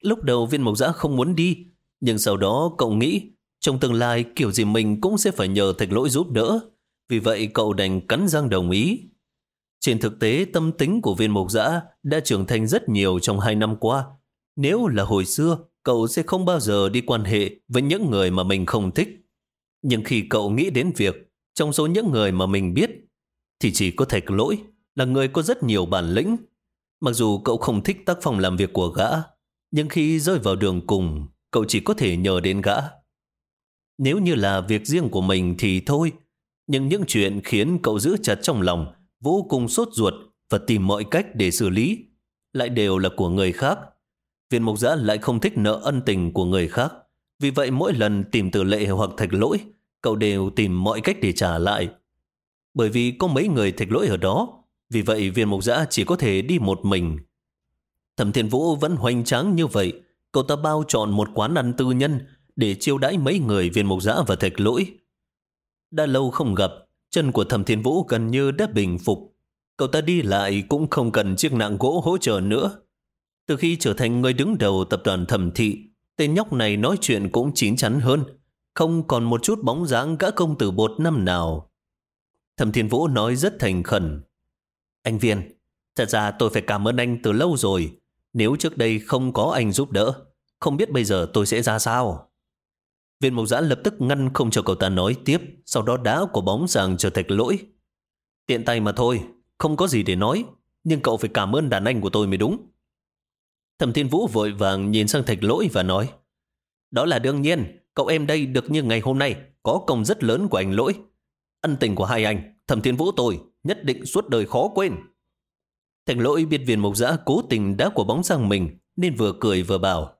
Lúc đầu viên mộc giã không muốn đi, nhưng sau đó cậu nghĩ trong tương lai kiểu gì mình cũng sẽ phải nhờ Thạch Lỗi giúp đỡ. Vì vậy cậu đành cắn răng đồng ý. Trên thực tế, tâm tính của viên mộc giã đã trưởng thành rất nhiều trong hai năm qua. Nếu là hồi xưa, cậu sẽ không bao giờ đi quan hệ với những người mà mình không thích. Nhưng khi cậu nghĩ đến việc trong số những người mà mình biết, thì chỉ có thạch lỗi là người có rất nhiều bản lĩnh. Mặc dù cậu không thích tác phong làm việc của gã, nhưng khi rơi vào đường cùng, cậu chỉ có thể nhờ đến gã. Nếu như là việc riêng của mình thì thôi, nhưng những chuyện khiến cậu giữ chặt trong lòng, vô cùng sốt ruột và tìm mọi cách để xử lý, lại đều là của người khác. Viên mục giã lại không thích nợ ân tình của người khác, vì vậy mỗi lần tìm từ lệ hoặc thạch lỗi, cậu đều tìm mọi cách để trả lại. Bởi vì có mấy người thạch lỗi ở đó, vì vậy viên mục giã chỉ có thể đi một mình. Thẩm Thiên Vũ vẫn hoành tráng như vậy, cậu ta bao chọn một quán ăn tư nhân để chiêu đãi mấy người viên mục giã và thạch lỗi. Đã lâu không gặp, chân của Thẩm Thiên Vũ gần như đã bình phục. Cậu ta đi lại cũng không cần chiếc nạng gỗ hỗ trợ nữa. Từ khi trở thành người đứng đầu tập đoàn thẩm thị, tên nhóc này nói chuyện cũng chín chắn hơn, không còn một chút bóng dáng gã công tử bột năm nào. Thẩm Thiên Vũ nói rất thành khẩn. Anh Viên, thật ra tôi phải cảm ơn anh từ lâu rồi. Nếu trước đây không có anh giúp đỡ, không biết bây giờ tôi sẽ ra sao. Viên mộc giã lập tức ngăn không cho cậu ta nói tiếp, sau đó đá của bóng rằng cho thạch lỗi. Tiện tay mà thôi, không có gì để nói, nhưng cậu phải cảm ơn đàn anh của tôi mới đúng. Thẩm Thiên Vũ vội vàng nhìn sang thạch lỗi và nói, đó là đương nhiên, cậu em đây được như ngày hôm nay, có công rất lớn của anh lỗi. Ân tình của hai anh, Thẩm Thiên Vũ tôi, nhất định suốt đời khó quên. Thạch lỗi biết viên mộc giã cố tình đá của bóng sang mình, nên vừa cười vừa bảo,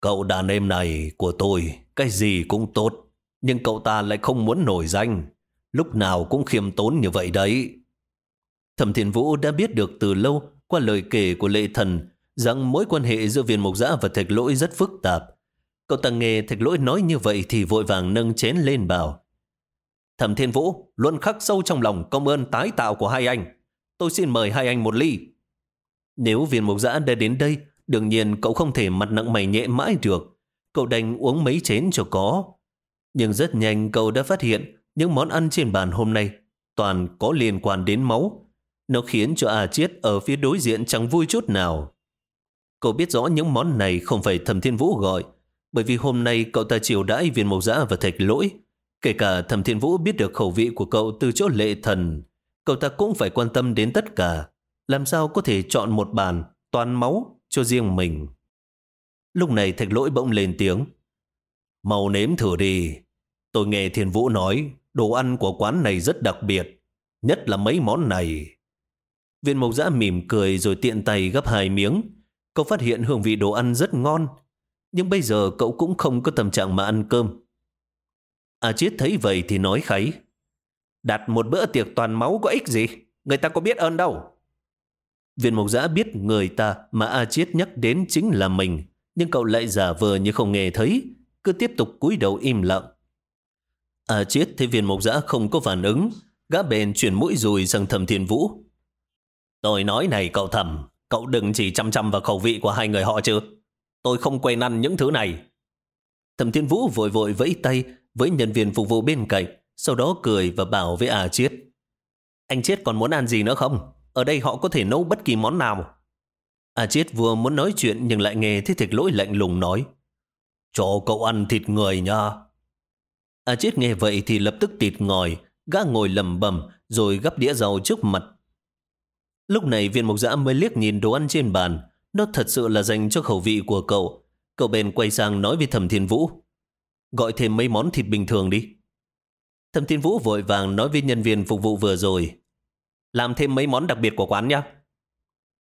Cậu đàn em này của tôi, cái gì cũng tốt, nhưng cậu ta lại không muốn nổi danh. Lúc nào cũng khiêm tốn như vậy đấy. Thẩm Thiên Vũ đã biết được từ lâu qua lời kể của lệ thần rằng mối quan hệ giữa viên mộc giã và thạch lỗi rất phức tạp. Cậu ta nghe thạch lỗi nói như vậy thì vội vàng nâng chén lên bảo. Thẩm Thiên Vũ luôn khắc sâu trong lòng công ơn tái tạo của hai anh. Tôi xin mời hai anh một ly. Nếu viên mộc giã đã đến đây Đương nhiên cậu không thể mặt nặng mày nhẹ mãi được. Cậu đành uống mấy chén cho có. Nhưng rất nhanh cậu đã phát hiện những món ăn trên bàn hôm nay toàn có liên quan đến máu. Nó khiến cho A Chiết ở phía đối diện chẳng vui chút nào. Cậu biết rõ những món này không phải thầm thiên vũ gọi, bởi vì hôm nay cậu ta chiều đãi viên mộc giã và thạch lỗi. Kể cả thầm thiên vũ biết được khẩu vị của cậu từ chỗ lệ thần, cậu ta cũng phải quan tâm đến tất cả. Làm sao có thể chọn một bàn toàn máu cho riêng mình. Lúc này thạch lỗi bỗng lên tiếng. Màu nếm thử đi. Tôi nghe thiên vũ nói, đồ ăn của quán này rất đặc biệt. Nhất là mấy món này. Viên mộc giã mỉm cười rồi tiện tay gấp hai miếng. Cậu phát hiện hương vị đồ ăn rất ngon. Nhưng bây giờ cậu cũng không có tâm trạng mà ăn cơm. À Chiết thấy vậy thì nói kháy. Đặt một bữa tiệc toàn máu có ích gì? Người ta có biết ơn đâu. Viên mộc giã biết người ta mà A Chiết nhắc đến chính là mình, nhưng cậu lại giả vờ như không nghe thấy, cứ tiếp tục cúi đầu im lặng. A Chiết thấy viên mộc giã không có phản ứng, gã bèn chuyển mũi rồi sang thầm thiên vũ. Tôi nói này cậu thầm, cậu đừng chỉ chăm chăm vào khẩu vị của hai người họ chứ. Tôi không quen ăn những thứ này. Thẩm Thiên Vũ vội vội vẫy tay với nhân viên phục vụ bên cạnh, sau đó cười và bảo với A Chiết. Anh Chiết còn muốn ăn gì nữa không? Ở đây họ có thể nấu bất kỳ món nào. A Chiết vừa muốn nói chuyện nhưng lại nghe thấy thịt lỗi lạnh lùng nói. Cho cậu ăn thịt người nha. A Chiết nghe vậy thì lập tức tịt ngòi, gã ngồi lầm bầm rồi gắp đĩa rau trước mặt. Lúc này viên mộc giã mới liếc nhìn đồ ăn trên bàn. Nó thật sự là dành cho khẩu vị của cậu. Cậu bèn quay sang nói với thẩm thiên vũ. Gọi thêm mấy món thịt bình thường đi. Thẩm thiên vũ vội vàng nói với nhân viên phục vụ vừa rồi làm thêm mấy món đặc biệt của quán nhé.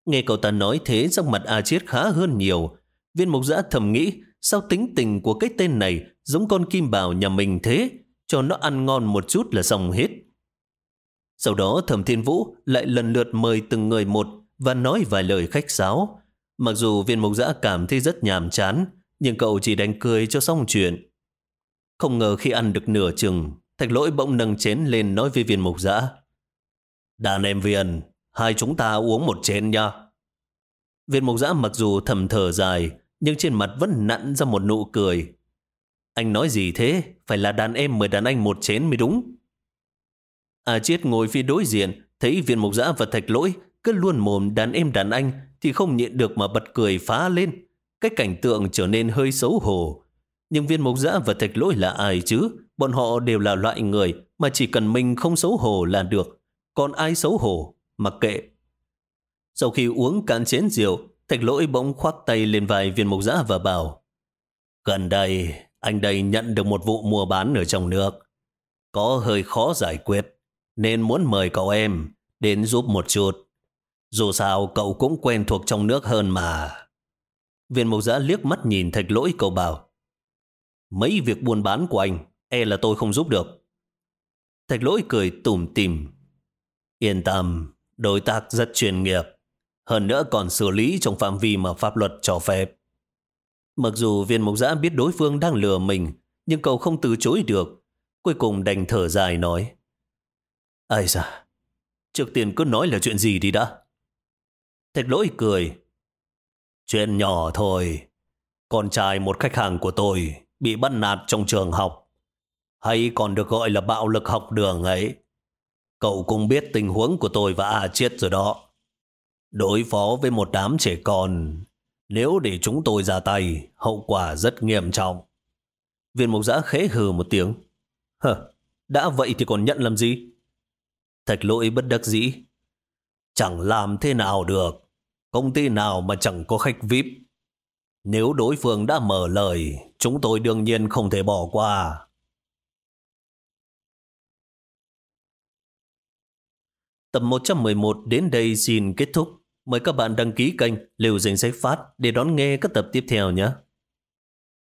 Nghe cậu ta nói thế sắc mặt A Chiết khá hơn nhiều. Viên mục giã thầm nghĩ sao tính tình của cái tên này giống con kim bào nhà mình thế, cho nó ăn ngon một chút là xong hết. Sau đó thẩm thiên vũ lại lần lượt mời từng người một và nói vài lời khách sáo. Mặc dù viên mục giã cảm thấy rất nhàm chán, nhưng cậu chỉ đánh cười cho xong chuyện. Không ngờ khi ăn được nửa chừng, thạch lỗi bỗng nâng chén lên nói với viên mục giã. Đàn em viên, hai chúng ta uống một chén nha. Viên mục giã mặc dù thầm thở dài, nhưng trên mặt vẫn nặn ra một nụ cười. Anh nói gì thế? Phải là đàn em mời đàn anh một chén mới đúng. À chiết ngồi phía đối diện, thấy viên mục giã và thạch lỗi cứ luôn mồm đàn em đàn anh thì không nhịn được mà bật cười phá lên. Cái cảnh tượng trở nên hơi xấu hổ. Nhưng viên mục giã và thạch lỗi là ai chứ? Bọn họ đều là loại người mà chỉ cần mình không xấu hổ là được còn ai xấu hổ, mặc kệ. Sau khi uống cạn chén rượu, thạch lỗi bỗng khoác tay lên vai viên mộc giã và bảo Gần đây, anh đây nhận được một vụ mua bán ở trong nước. Có hơi khó giải quyết, nên muốn mời cậu em đến giúp một chút. Dù sao cậu cũng quen thuộc trong nước hơn mà. Viên mộc giã liếc mắt nhìn thạch lỗi cậu bảo Mấy việc buôn bán của anh, e là tôi không giúp được. Thạch lỗi cười tủm tìm Yên tâm, đối tác rất chuyên nghiệp. Hơn nữa còn xử lý trong phạm vi mà pháp luật cho phép. Mặc dù viên mộc giã biết đối phương đang lừa mình, nhưng cậu không từ chối được. Cuối cùng đành thở dài nói. Ây da, trước tiên cứ nói là chuyện gì đi đã. Thạch lỗi cười. Chuyện nhỏ thôi. Con trai một khách hàng của tôi bị bắt nạt trong trường học. Hay còn được gọi là bạo lực học đường ấy. Cậu cũng biết tình huống của tôi và A Chiết rồi đó. Đối phó với một đám trẻ con, nếu để chúng tôi ra tay, hậu quả rất nghiêm trọng. Viên mục giã khẽ hừ một tiếng. Hờ, đã vậy thì còn nhận làm gì? Thạch lỗi bất đắc dĩ. Chẳng làm thế nào được. Công ty nào mà chẳng có khách VIP. Nếu đối phương đã mở lời, chúng tôi đương nhiên không thể bỏ qua. Tập 111 đến đây xin kết thúc. Mời các bạn đăng ký kênh Liều Danh Sách Phát để đón nghe các tập tiếp theo nhé.